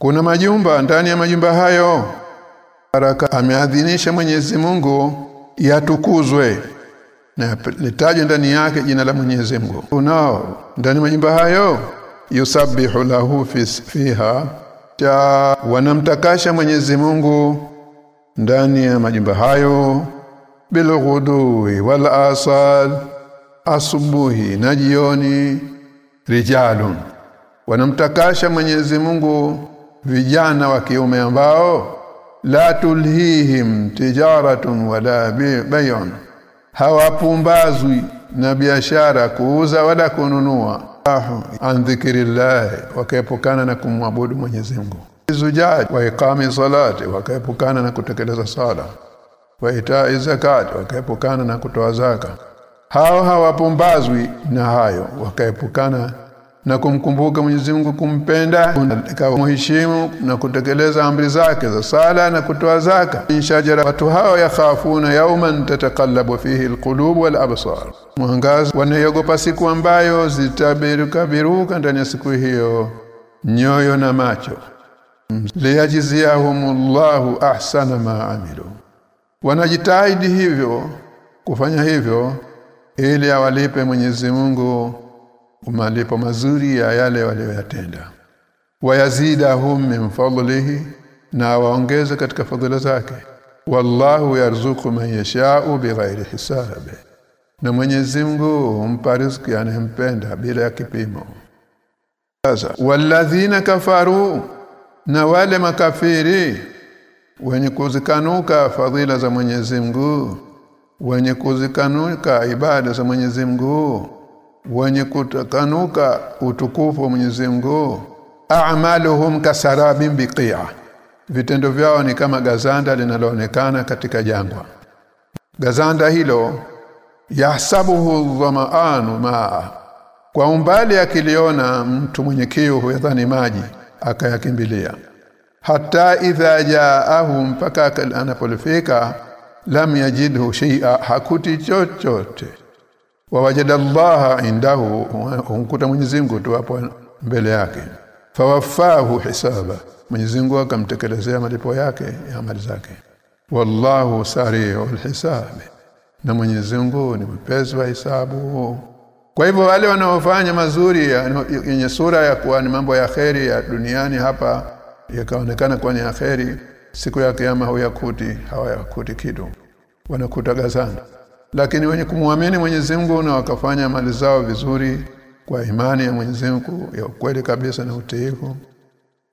Kuna majumba ndani ya majumba hayo baraka ameadhinisha Mwenyezi Mungu yatukuzwe. Na litajwe ndani yake jina la Mwenyezi Mungu. Unao ndani majumba hayo yusabbihu lahu fiha. Ta wanamtakasha Mwenyezi Mungu ndani ya majumba hayo bilghudui wal asal asubuhi na jioni. Rijalun. Wanamtakasha Mwenyezi Mungu vijana wa kiume ambao la tulhihim tijaratun wala bay'un. Hawapumbazwi na biashara kuuza wala kununua. An dhikrillah wakaepukana na kumwabudu Mwenyezi Mungu. Zujaj wa iqami salati wakaepukana na kutekeleza sala wa itai zakat wakaepukana na kutoa zaka. Hao hawapumbazwi na hayo wakaepukana na kumkumbuka Mwenyezi Mungu kumpenda kumheshimu na kutekeleza amri zake za sala na kutoa zaka. Inshajara watu hao yakhafuna yawman tataqallabu fihi alqulub walabsar mwangaza wanayogopa siku ambayo zitabiruka biruka ndani ya siku hiyo nyoyo na macho. Liyajziyahumullahu ahsana ma amilu wanajitahidi hivyo kufanya hivyo ili awalipe Mwenyezi Mungu malipo mazuri ya yale walioyatenda wayazidahum min fadlihi na waongeze katika fadhila zake. Wallahu yarzuqu man yasha'u bighairi hisab na Mwenyezi Mungu humpa riziki anayempenda bila ya kipimo. Sasa walladhina kafaru na wale makafiri wenye kuzikanuka fadhila za Mwenyezi Mungu. Wenye kuzikanuka ibada za Mwenyezi Mungu. Wenye kutakanuka utukufu wa Mwenyezi Mungu. A'maluhum kasarabin biqi'a. Vitendo vyao ni kama gazanda linaloonekana katika jangwa. Gazanda hilo yahsabuhu dhama'anu ma kwa umbali akiliona mtu mwenye kiu huyadhani maji akayakimbilia hata idha jaahu mpaka anapolifika lam yajidhu shay'a hakuti chochote. Wawajada Allah indahu humkuta Mwenyezi Mungu tu hapo mbele yake. Fawafahu hisaba Mwenyezi Mungu akamtekelezea malipo yake ya amali zake. Wallahu sari'ul hisabi na Mwenyezi Mungu ni mpezi wa hisabu. Kwa hivyo wale wanaofanya mazuri yenye sura ya kuwa ni mambo ya kheri ya duniani hapa yakaonekana kwa ya kheri siku ya kiyama huyakuti hawayakuti kitu. Wanakutaga sana. Lakini wenye kumwamini Mwenyezi Mungu na wakafanya mali zao vizuri kwa imani ya Mwenyezi Mungu ya ukweli kabisa na utiifu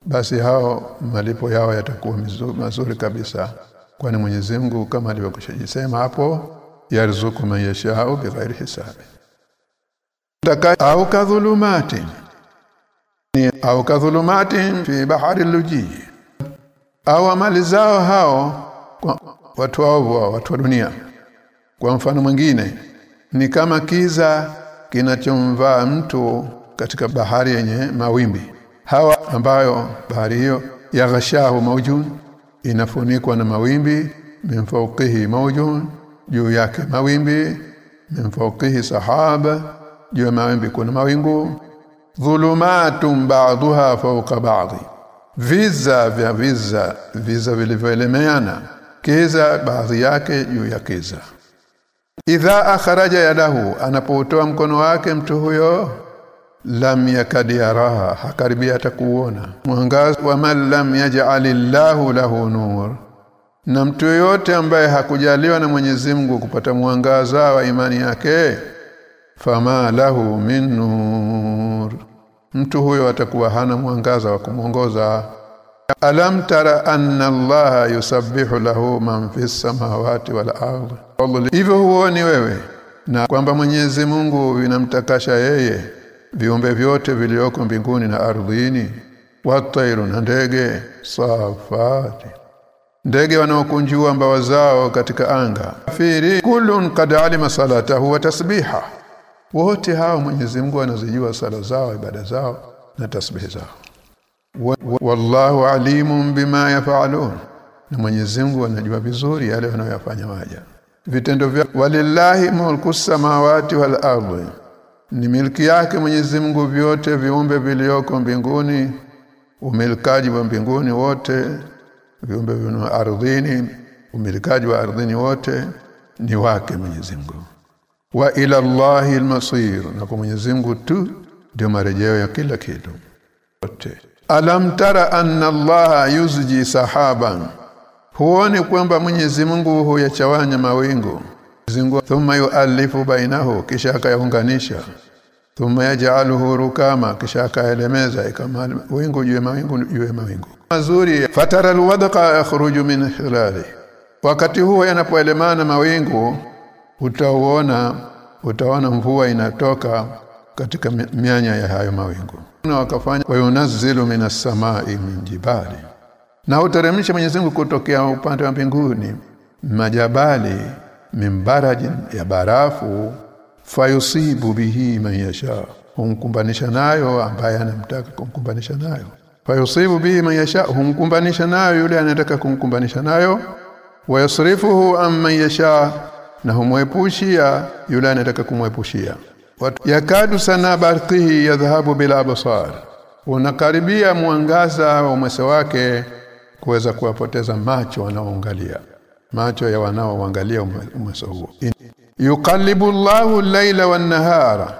basi hao malipo yao yatakuwa mazuri kabisa. Kwani Mwenyezi Mungu kama alivyokushajisema hapo yarzuku man yashau bighairi hisabi. Au kadhulumati au kadhulumati fi bahari luji. Au mali zao hao kwa watu wao watu wa dunia. Kwa mfano mwingine ni kama kiza kinachomvaa mtu katika bahari yenye mawimbi. Hawa ambayo bahari hiyo yaghashahu maujun inafunikwa na mawimbi mimfauqihi maujun juu yake mawimbi mimfauqihi sahaba juu ya mawimbi kuna mawingu dhulumatun ba'daha fawqa ba'dhi viza vya viza viza vilivyoelemeana kiza baadhi yake juu ya kiza. Idha akharaja yadahu anapotoa mkono wake mtu huyo lam yakadi yaraha hakaribia atakuona mwangaza wa man lam yaj'alillahu lahu nur. Na mtu yote ambaye hakujaliwa na Mwenyezi Mungu kupata mwangaza wa imani yake fama lahu min nur mtu huyo atakuwa hana mwangaza wa kumwongoza. Alam tara anna allaha yusabbihu lahu man fis samawati wal ardi hivyo huoni wewe na kwamba Mwenyezi Mungu vinamtakasha yeye viumbe vyote vilioko mbinguni na ardhini? Watairu na ndege? Safati. Ndege wanaokunjua mbawa zao katika anga. Firi kullun qad alima salatahu wa tasbiha wote hao Mwenyezi Mungu anazijua sala zao ibada zao na tasbih zao. Wallahu alimun bima yafalun. Na Mwenyezi Mungu anajua vizuri yale wanayofanya waja. Vitendo vya walillahi mulku samawati wal ardi. Ni milki yake Mwenyezi Mungu vyote viumbe vilioko mbinguni umilikaji wa mbinguni wote viumbe vya ardhini umilikaji wa ardhini wote ni wake Mwenyezi Mungu wa ila Allahi almasir. Na kwa Mwenyezi Mungu tu ndio marejeo ya kila kitu. Alam tara anna allaha yuzji sahaban. Huone kwamba Mwenyezi Mungu huyachawanya mawingu. Zingu thumma yu'allifu bainahu kisha akayaunganisha. Thumma yaj'aluhu rukama kisha akaelemeza kama wingu juu mawingu juu mawingu. Mazuri fatara alwadqa yakhruju min khilali. Wakati huo yanapoelemana mawingu utaona utaona mvua inatoka katika mianya ya hayo mawingu. Na wakafanya wayunazzilu minas samai min jibali. Na uteremsha Mwenyezi Mungu kutokea upande wa mbinguni majabali mimbarajin ya barafu fayusibu bihi man yasha. Humkumbanisha nayo ambaye anamtaka kumkumbanisha nayo. Fayusibu bihi man yasha humkumbanisha nayo yule anataka kumkumbanisha nayo. Wayasrifuhu amman yasha na humwepushia yule anataka kumwepushia yakadu sana barqihi yadhhabu bila absar. Unakaribia mwangaza wa umwese wake kuweza kuwapoteza macho wanaoangalia macho ya wanaoangalia umwese huo. Yuqallibu llahu al-laila wan-nahara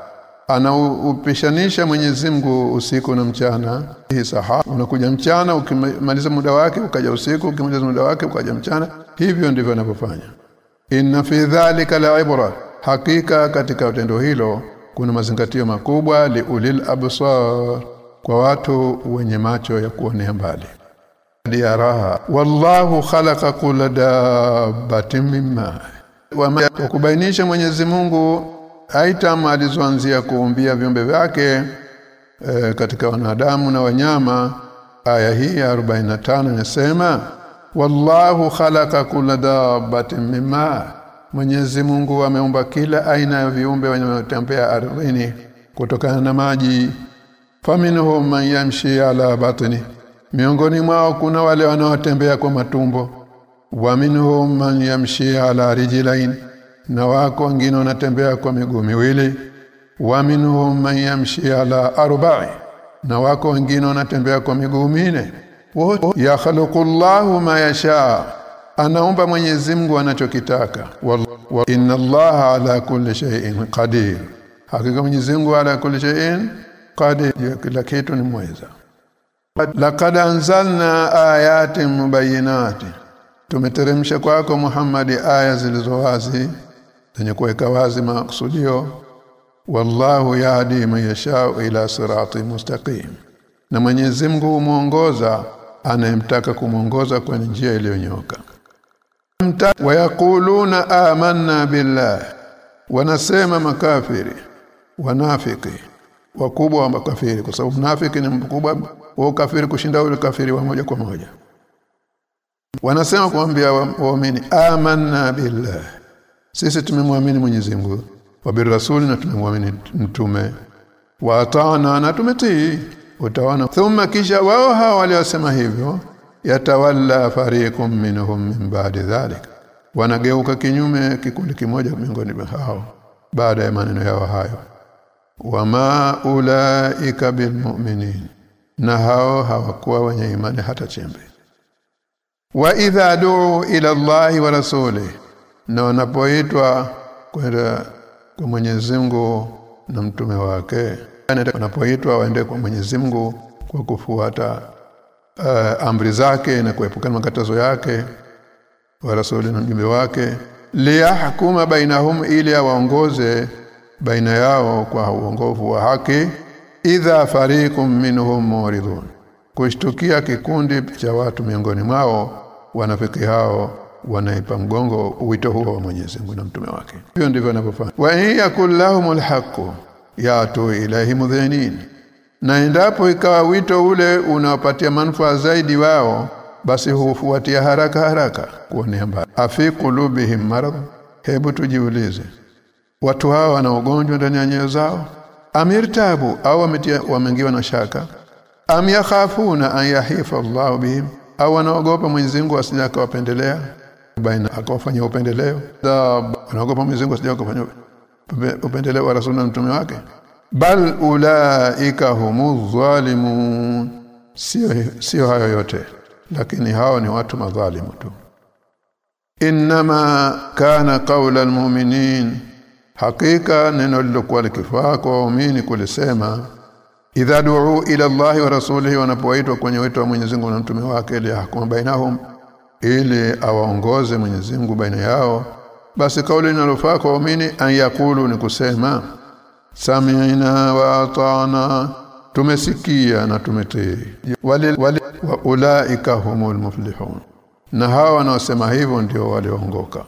anaupishanisha Mwenyezi Mungu usiku na mchana. Hii saha unakuja mchana ukimaliza muda wake ukaja usiku ukimaliza muda wake ukaja mchana. Hivyo ndivyo anavyofanya inna fi dhalika la'ibra hakika katika tendo hilo kuna mazingatio makubwa liulil absar kwa watu wenye macho ya kuonea mbali. Diaraha wallahu khalaqa kulla mimma wa kubainisha Mwenyezi Mungu item alizoanzia kuumbia viumbe vyake e, katika wanadamu na wanyama. Aya hii ya 45 inasema wallahu khalaqa kulla dabbatin mimma Mwenyezi Mungu ameumba kila aina ya viumbe wanaotembea ardhini kutokana na maji. Faminhum man yamshi ala batni. Miongoni mwao kuna wale wanaotembea kwa matumbo. Wa minhum man yamshi ala rijlain na wako wengine wanatembea kwa miguu miwili. Wa minhum man yamshi ala arba'i. Na wako wengine wanatembea kwa miguu minne wote yakhluqullahu ma yasha. Anaomba Mwenyezi Mungu anachokitaka. Wa inna Allaha ala kulli shay'in qadir. Hakika Mwenyezi Mungu ala kulli shay'in qadir. Kila kitu ni mweza. Laqad anzalna ayatin mubayyinatin tumeteremsha kwako Muhammad aya zilizowazi zenye kuweka wazi makusudio. Wallahu yahdi man yashau ila sirati mustaqim. Na Mwenyezi Mungu humuongoza anayemtaka kumuongoza kwenye njia iliyonyoka wayakuluna amanna billah. Wanasema makafiri wanafiki wakubwa wa makafiri kwa sababu mnafiki ni mkubwa wa kafiri kushinda yule kafiri wa moja kwa moja. Wanasema kuambia waamini amanna billah. Sisi tumemwamini Mwenyezi Mungu wa birrasuli na tumemwamini mtume. Wa atana na tumetii utaona. Thumma kisha wao hao waliosema hivyo yatawalla fariqum minhum min ba'di dhalik wanageuka kinyume kikundi kimoja miongoni mwa hao baada ya maneno yao hayo. Wama ulaika bilmu'minin na hao hawakuwa wenye imani hata chembe. Wa idha du'u ila Allahi wa rasuli na wanapoitwa kwenda kwa Mwenyezi Mungu na mtume wake wanapoitwa waende kwa Mwenyezi Mungu kwa kufuata uh, amri zake na kuepukana makatazo yake wa rasuli na mjumbe wake. Liyahkuma bainahum ili awaongoze baina yao kwa uongovu wa haki. Idha fariqum minhum muridun kushtukia kikundi cha watu miongoni mwao wanafiki hao wanaipa mgongo wito huo wa Mwenyezi Mungu na mtume wake. Hiyo ndivyo wanavyofanya wa hiya kullahumul haqqu yatu ilahi mudhinin na endapo ikawa wito ule unawapatia manufaa zaidi wao basi hufuatia haraka haraka kuonea mbali. Afi kulubihim marad hebu tujiulize watu hawa wana ugonjwa ndani ya nyoyo zao? Amirtabu au wameingiwa na shaka? Am yakhafuna an yahifa Allah bihim? Au wanaogopa Mwenyezi Mungu asije akawapendelea? Baina akawafanyia upendeleo. Wanaogopa Mwenyezi Mungu asije akawafanyia upendeleo wa rasul na mtume wake? Bal ulaika humu zalimun. Sio sio hayo yote lakini hao ni watu madhalimu tu. Inma kana qawla almu'minin. Hakika neno lilokuwa likifaa kwa waumini kulisema idha du'u ila Allahi wa rasulihi wanapoitwa kwenye wito wa Mwenyezi Mungu na mtume wake ili yahkuma bainahum ili awaongoze Mwenyezi Mungu baina yao basi kauli inalofaa kwa waumini an yakulu ni kusema sami'na wa ata'na tumesikia na tumetii. Wale wale wa ulaika humul muflihun. Na hawa wanaosema hivyo ndio walioongoka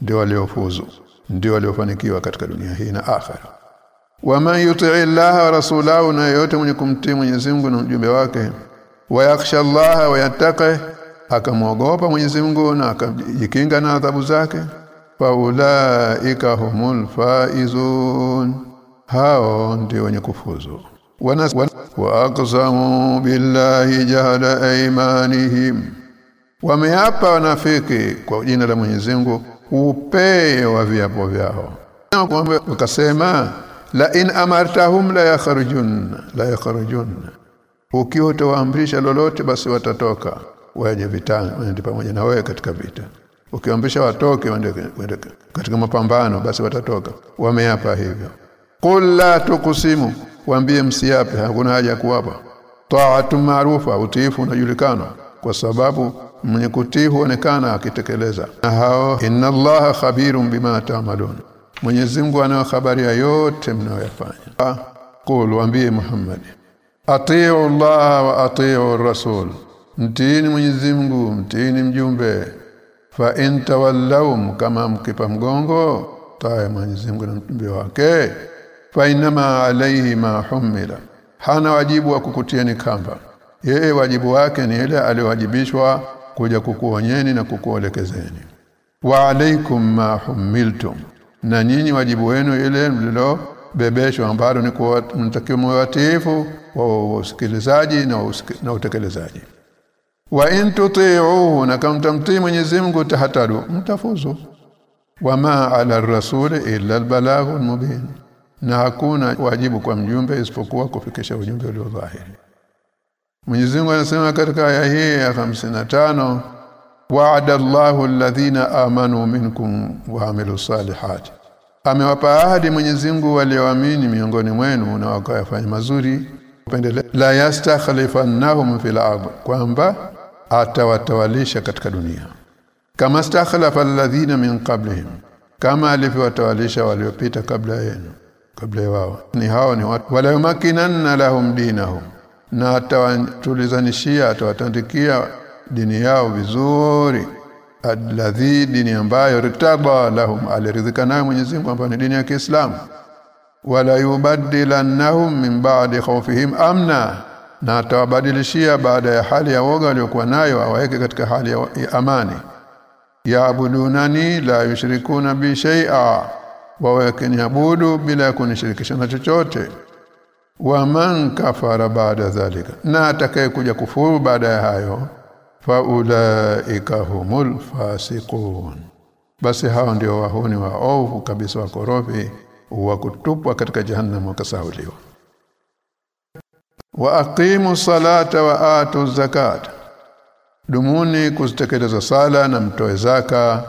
ndio waliofuzu ndio waliofanikiwa katika dunia hii na akhera. Waman yuti'i llaha wa rasulahu na yote mwenye kumtii Mwenyezi Mungu na mjumbe wake wa yakhsha llaha wa yattaqi akamwogopa Mwenyezi Mungu na akajikinga na adhabu zake faulaika humul faizun. Hao ndio wenye kufuzu. Wa aqsamu billahi jahada aymanihim. Wameapa wanafiki kwa jina la Mwenyezi Mungu upee wa viapo vyao. Wakasema la in amartahum la yakhrujun la yakhrujun. Ukiwa utawaamrisha lolote basi watatoka. Waje vitani pamoja na wewe katika vita ukiwaamrisha watoke waende katika mapambano basi watatoka. Wameapa hivyo. Qul la tuqsimu waambie msiape hakuna haja kuapa. Ta'atu maarufa utiifu unajulikana kwa sababu mwenye kutii huonekana akitekeleza. Na hao inna allaha khabirun bima ta'malun. Mwenyezi Mungu anayo habari ya yote mnayoyafanya. Qul waambie Muhammad. Atiiu Allah wa atiiu rasul. Mtini Mwenyezi Mungu mtini mjumbe fa in tawallawm kama mkipa mgongo taye Mwenyezi Mungu na mtumbi wake. Fa inma alayhi ma humila hana wajibu wa kukutieni kamba. Yeye wajibu wake ni ile aliowajibishwa kuja kukuonyeni na kukuelekezeni. Wa alaykum ma humiltum na nyinyi wajibu wenu ile mlilo bebesho ambalo ni mtakiwa mwatifu wa usikilizaji na, na utekelezaji wa in tuti'uhu na kama mtamtii Mwenyezi Mungu tahatadu mtafuzu. Wama ala rasul illa albalaghu mubin. Na hakuna wajibu kwa mjumbe isipokuwa kufikisha ujumbe ulio dhahiri. Mwenyezi Mungu anasema katika aya hii ya 55 wa'ada Allahu alladhina amanu minkum wa amilu salihati amewapa ahadi Mwenyezi Mungu walioamini miongoni mwenu na wakafanya mazuri. La yastakhlifannahum fil ard kwamba atawatawalisha katika dunia. Kama stakhlafa alladhina min qablihim kama alivyowatawalisha waliopita kabla yenu kabla wao. Ni hao ni watu. Wala yumakinanna lahum dinahum na atawatulizanishia atawatandikia dini yao vizuri. Alladhi dini ambayo ritaba lahum aliridhika nayo Mwenyezi Mungu ambayo ni dini ya Kiislamu. Wala yubaddilannahum min ba'di khawfihim amna na atawabadilishia baada ya hali ya woga waliokuwa nayo awaweke katika hali ya amani. Yaabudunani la yushrikuna bi shay'a niabudu bila kunishirikisha na chochote. Wa man kafara baada dhalika na atakaye kuja kufuru baada ya hayo faulaika humul fasiqun. Basi hao ndio wahuni wa ovu kabisa wakorofi wa kutupwa katika jahannam wakasauliwa wa aqimu salata wa atu zakat. Dumuni kuzitekeleza sala na mtoe zaka.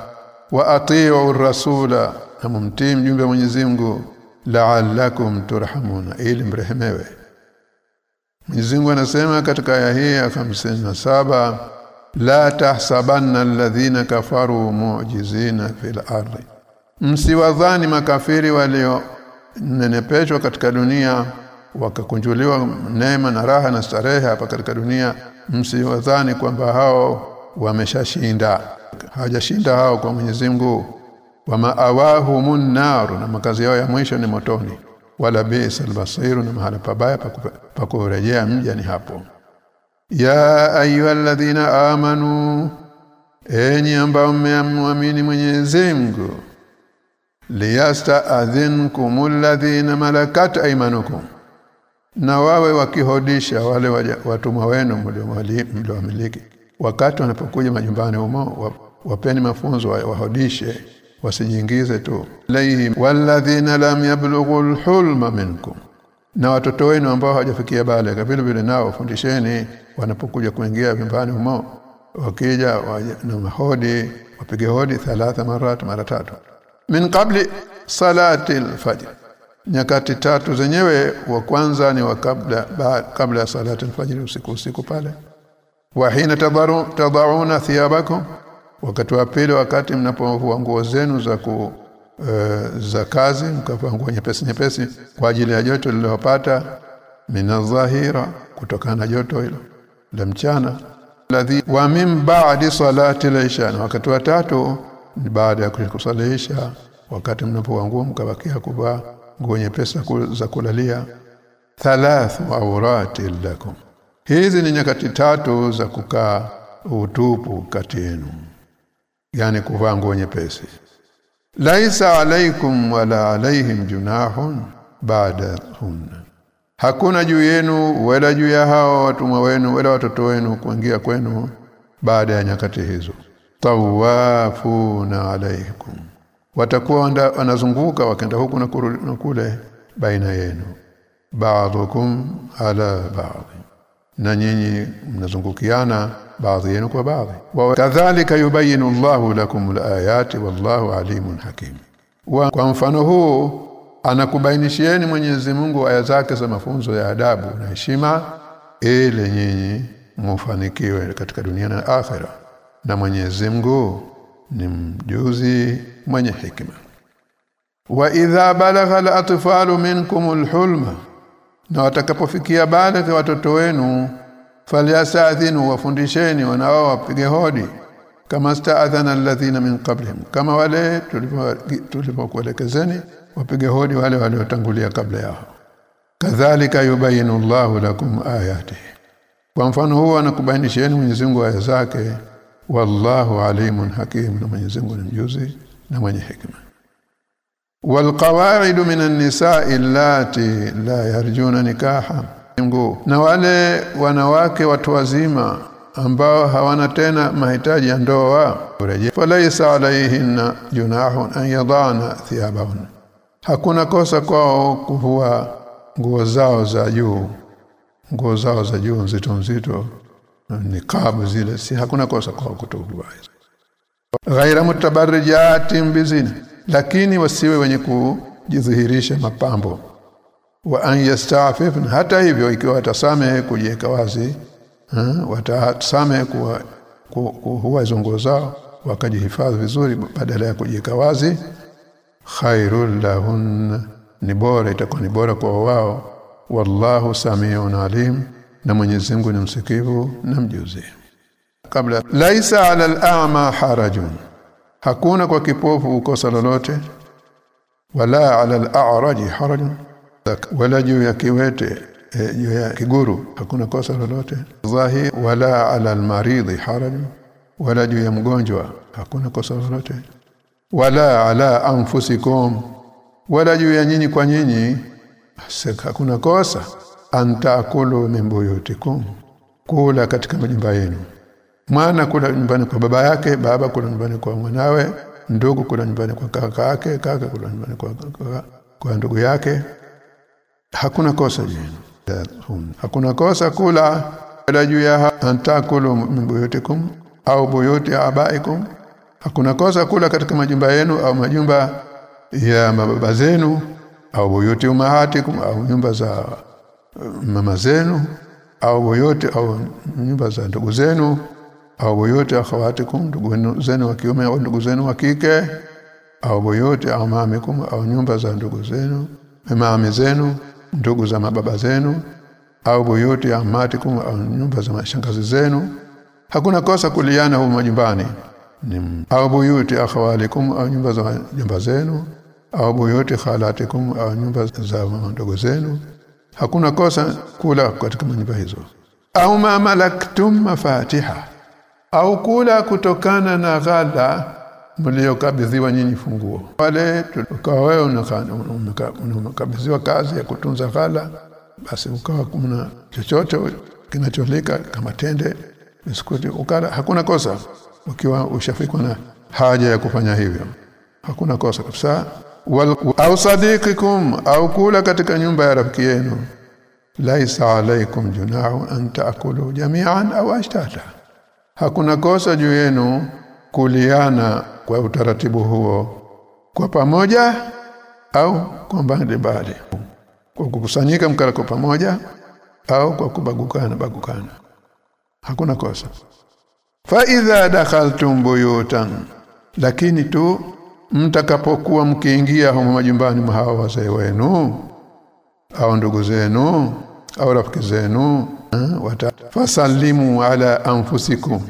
Wa atiu rasula na mumtii mjumbe wa Mwenyezi Mungu. La'allakum turhamuna ili mrehemewe. Mwenyezi Mungu anasema katika aya hii ya 57 la tahsabanna alladhina kafaru mu'jizina fil ardi. Msiwadhani makafiri walio nenepeshwa katika dunia wakakunjuliwa neema na raha na starehe hapa katika dunia msiwadhani kwamba hao wameshashinda. Hawajashinda hao kwa Mwenyezi Mungu. Wa maawahumun nar na makazi yao ya mwisho ni motoni. Wala bisal basiru na mahala pabaya pa kurejea mja ni hapo. Ya ayyuhalladhina amanu enyi ambao mmeamini Mwenyezi Mungu liyasta'dhinkumul ladhina malakat aymanukum na wawe wakihodisha wale watumwa wenu mliomiliki wakati wanapokuja majumbani humo wapeni mafunzo wahodishe wasijiingize tu. Laihi walladhina lam yablughul hulma minkum. Na watoto wenu ambao hawajafikia bale vile vile nao fundisheni wanapokuja kuingia vyumbani humo wakija na mahodi wapige hodi thalatha marat mara tatu. Min qabli salati al-fajr nyakati tatu zenyewe wa kwanza ni wa kabla ba, kabla ya salati al-fajr usiku usiku pale. Wa hina tadaru tadauna thiyabakum wakati wa pili wakati mnapovua nguo zenu za ku e, za kazi mkavaa nguo nyepesi nyepesi kwa ajili ya joto lililopata minadhahira kutokana na joto hilo la mchana. Ladhi wa min ba'di salati al-isha wakati wa tatu ni baada ya kusalisha wakati mnapovua nguo mkabakia kuvaa nguo nyepesi za kulalia. Thalathu awrati lakum. Hizi ni nyakati tatu za kukaa utupu kati yenu. Yani kuvaa nguo nyepesi. Laisa alaikum wala alaihim junahun hunna. Hakuna juu yenu wala juu ya hao watumwa wenu wala watoto wenu kuingia kwenu baada ya nyakati hizo. Tawafuna alaikum watakuwa wanazunguka wakenda huku na kule baina yenu. Ba'dhukum ala ba'd. Na nyinyi mnazungukiana baadhi yenu kwa baadhi. Wa kadhalika yubayinu Allahu lakum alayati wallahu alimun hakim. Wa kwa mfano huu anakubainishieni Mwenyezi Mungu aya zake za mafunzo ya adabu na heshima ili nyinyi mufanikiwe katika dunia na akhera na Mwenyezi Mungu ni mjuzi mwenye hikima wa idha balagha al-atfalu minkum al-hulma na watakapofikia baadhi watoto wenu falyasadhinu wafundisheni wanao wapige hodi kama staadhana alladhina min qablihim kama wale tulipokuelekezeni wapige hodi wale waliotangulia kabla yao. Kadhalika yubayinu Allahu lakum ayatihi. Kwa mfano huo anakubainisheni Mwenyezi Mungu aya zake wallahu alimun hakim na Mwenyezi Mungu ni mjuzi na mwenye hikima walqawaidu minan nisa'i allati la yarjuna nikaha. Mungu na wale wanawake watu wazima ambao hawana tena mahitaji ya ndoa falaysa alayhinna junahun an yadana thiyabahun hakuna kosa kwao kuvua nguo zao za juu nguo zao za juu nzito nzito nikabu zile. Si hakuna kosa kwa kutovua ghaira mutabarrijatin bizina. Lakini wasiwe wenye kujidhihirisha mapambo. Wa an yasta'fifn hata hivyo ikiwa watasamehe kujiweka wazi watasamehe kuwa kuwa zongo zao wakajihifadhi vizuri badala ya kujiweka wazi khairul lahun ni bora itakuwa ni bora kwa wao. Wallahu samiun alim na Mwenyezi Mungu ni msikivu na mjuzi. Kabla laisa ala al-a'ma harajun. Hakuna kwa kipofu kosa lolote wala ala al-a'raji harajun. Wala juu ya kiwete e, juu ya kiguru hakuna kosa lolote. Dhahi wala ala al-maridhi harajun. Wala juu ya mgonjwa hakuna kosa lolote. Wala ala anfusikum. Wala juu ya nyinyi kwa nyinyi hakuna kosa antakulu min buyutikum kula katika majumba yenu. Mwana kula nyumbani kwa baba yake baba kula nyumbani kwa mwanawe ndugu kula nyumbani kwa kaka yake kaka kula nyumbani kwa, kwa, kwa ndugu yake. Hakuna kosa jenu hakuna kosa kula la juu ya antakulu min buyutikum au buyuti abaikum. Hakuna kosa kula katika majumba yenu au majumba ya mababa zenu au buyuti umahatikum au nyumba za mama zenu au buyuti au nyumba za ndugu zenu au buyuti akhawatikum ndugu zenu wa kiume au ndugu zenu wa kike au buyuti amamikum au nyumba za ndugu zenu mama zenu ndugu za mababa zenu au buyuti amatikum au nyumba za mashangazi zenu hakuna kosa kuliana huko majumbani. Ni au buyuti akhawalikum au nyumba za nyumba zenu au buyuti khalatikum au nyumba za ndugu zenu hakuna kosa kula katika manyumba hizo. Au ma malaktum mafatiha. Au kula kutokana na ghala mliokabidhiwa nyinyi funguo. Wale ukawa wewe unakabidhiwa kazi ya kutunza ghala basi ukawa kuna chochote kinacholika kama tende biskuti ukala. Hakuna kosa ukiwa ushafikwa na haja ya kufanya hivyo. Hakuna kosa kabisa au sadiqikum au kula katika nyumba ya rafiki yenu. Laisa alaikum junahu an taakulu jami'an au ashtata. Hakuna kosa juu yenu kuliana kwa utaratibu huo kwa pamoja au kwa mbali mbali. Kwa kukusanyika mkala kwa pamoja au kwa kubagukana bagukana. Hakuna kosa. Fa idha dakhaltum buyutan lakini tu mtakapokuwa mkiingia humo majumbani mwa wazee wenu au ndugu zenu au rafiki zenu fasalimu ala anfusikum.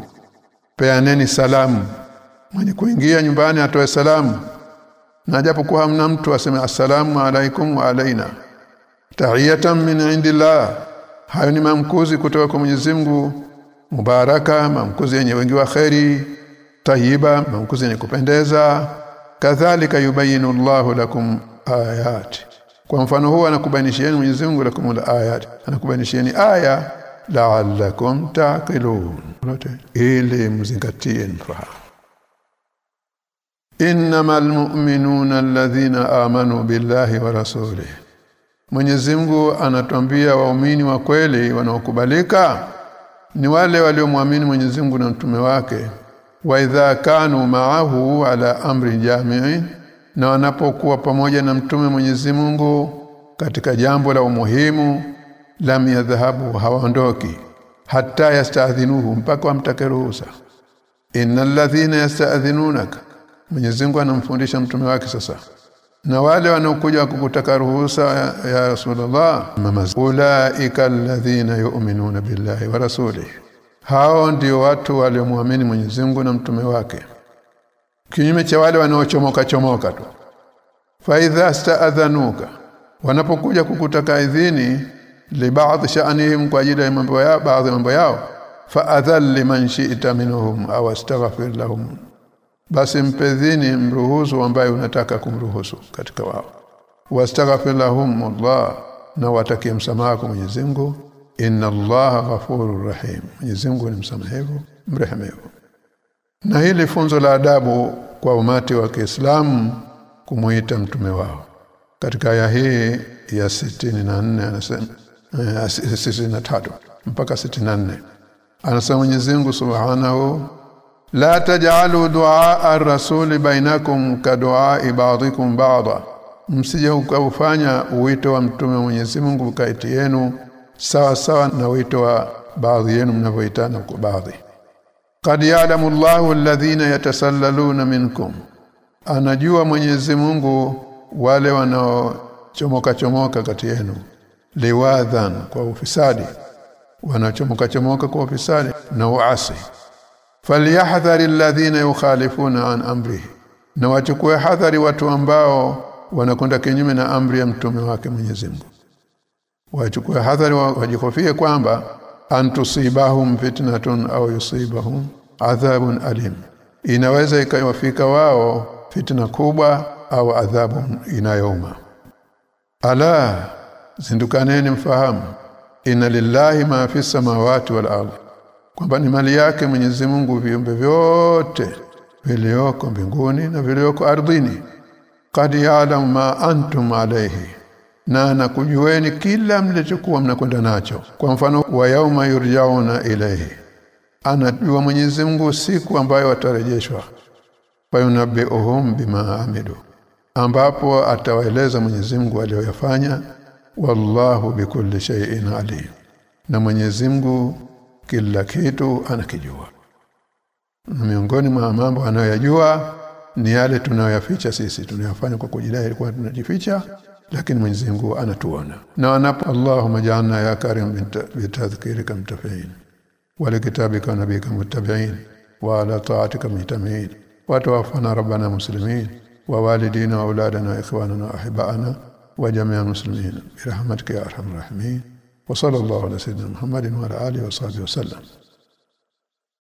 Peaneni salamu. Mwenye kuingia nyumbani atoe salamu. Na japokuwa hamna mtu aseme assalamu alaikum wa alaina tahiyatan min indillah. Hayo ni mamkuzi kutoka kwa Mwenyezi Mungu mubaraka mamkuzi yenye wengi wa khairi tayiba mamkuzi yenye kupendeza kadhalika yubayinu Allahu lakum ayati. Kwa mfano huu anakubainishieni Mwenyezi Mungu lakum ayat anakubainishieni aya la'allakum taqilun. Ili mzingatie mfahamu innamal mu'minuna alladhina amanu billahi wa rasulihi. Mwenyezi Mungu anatuambia waumini wa kweli wanaokubalika ni wale waliomwamini Mwenyezi Mungu na mtume wake wa idha kanu ma'ahu ala amri jami'i na wanapokuwa pamoja na mtume Mwenyezi Mungu katika jambo la umuhimu lam yadhhabu hawaondoki hata yasta'dhinuhu mpaka wamtake ruhusa. Innal ladhina yasta'dhinunaka Mwenyezi Mungu anamfundisha mtume wake sasa. Na wale wanaokuja kukutaka ruhusa ya, ya Rasulullah ulaika alladhina yu'minuna billahi wa rasulihi hao ndio watu waliomwamini Mwenyezi Mungu na mtume wake. Kinyume cha wale wanaochomoka chomoka tu. Fa idha sta'adhanuka wanapokuja kukutaka idhini li ba'd sha'anihim kwa ajili ya mambo yao baadhi mambo yao fa adhalli liman shi'ta minhum aw astaghfir lahum. Basi mpedhini mruhusu ambaye unataka kumruhusu katika wao. Wastaghfir lahum Allah na watakie msamaha kwa Mwenyezi Mungu inna Allah ghafurur rahim. Mwenyezi Mungu ni msamehevu mrehemevu na hili funzo la adabu kwa umati wa Kiislamu kumuita mtume wao. Katika aya hii ya 64 anasema ya 63 mpaka 64 anasema Mwenyezi Mungu Subhanahu la taj'alu du'a ar-rasuli bainakum ka du'a ba'dikum ba'da. Msije ukafanya uwito wa mtume wa Mwenyezi Mungu kati yenu sawa sawa na wito wa baadhi yenu mnavyoitana kwa baadhi. Qad ya'lamu Allahu alladhina yatasallaluna minkum. Anajua Mwenyezi Mungu wale wanaochomoka chomoka kati yenu. Liwadhan kwa ufisadi. Wanachomoka chomoka kwa ufisadi na uasi. Falyahdhari alladhina yukhalifuna an amrihi. Na wachukue hadhari watu ambao wanakwenda kinyume na amri ya mtume wake Mwenyezi Mungu wachukue hadhari wajikofie kwamba antusibahum fitnatun au yusibahum adhabun alim. Inaweza ikawafika wao fitna kubwa au adhabu inayouma. Ala zindukaneni mfahamu. Inna lillahi ma fi samawati wal ardh kwamba ni mali yake Mwenyezi Mungu viumbe vyote vilioko mbinguni na vilioko ardhini. Qad ya'lamu ma antum alayhi na nakujueni kila mlichokuwa mnakwenda nacho. Kwa mfano wa yauma yurjauna ilayhi. Anajua Mwenyezi Mungu siku ambayo watarejeshwa fayunabbi'uhum bima amilu. Ambapo atawaeleza Mwenyezi Mungu aliyoyafanya. Wallahu bikulli shay'in alim. Na Mwenyezi Mungu kila kitu anakijua. Na miongoni mwa mambo anayoyajua ni yale tunayoyaficha sisi. Tunayofanya kwa kujidai kwa tunajificha lakini Mwenyezi Mungu anatuona na wanapo Allahumma ja'alna ya karim bitadhkirika mutafiin wa likitabika nabika muttabi'in wa ala ta'atika mujtami'in wa tawaffana rabbana muslimin wa walidina wa auladana ikhwanana wa ahibana wa jami'al muslimin birahmatika ya arhamar rahimin wa sallallahu ala sayyidina Muhammadin wa ala alihi wa sahbihi wa sallam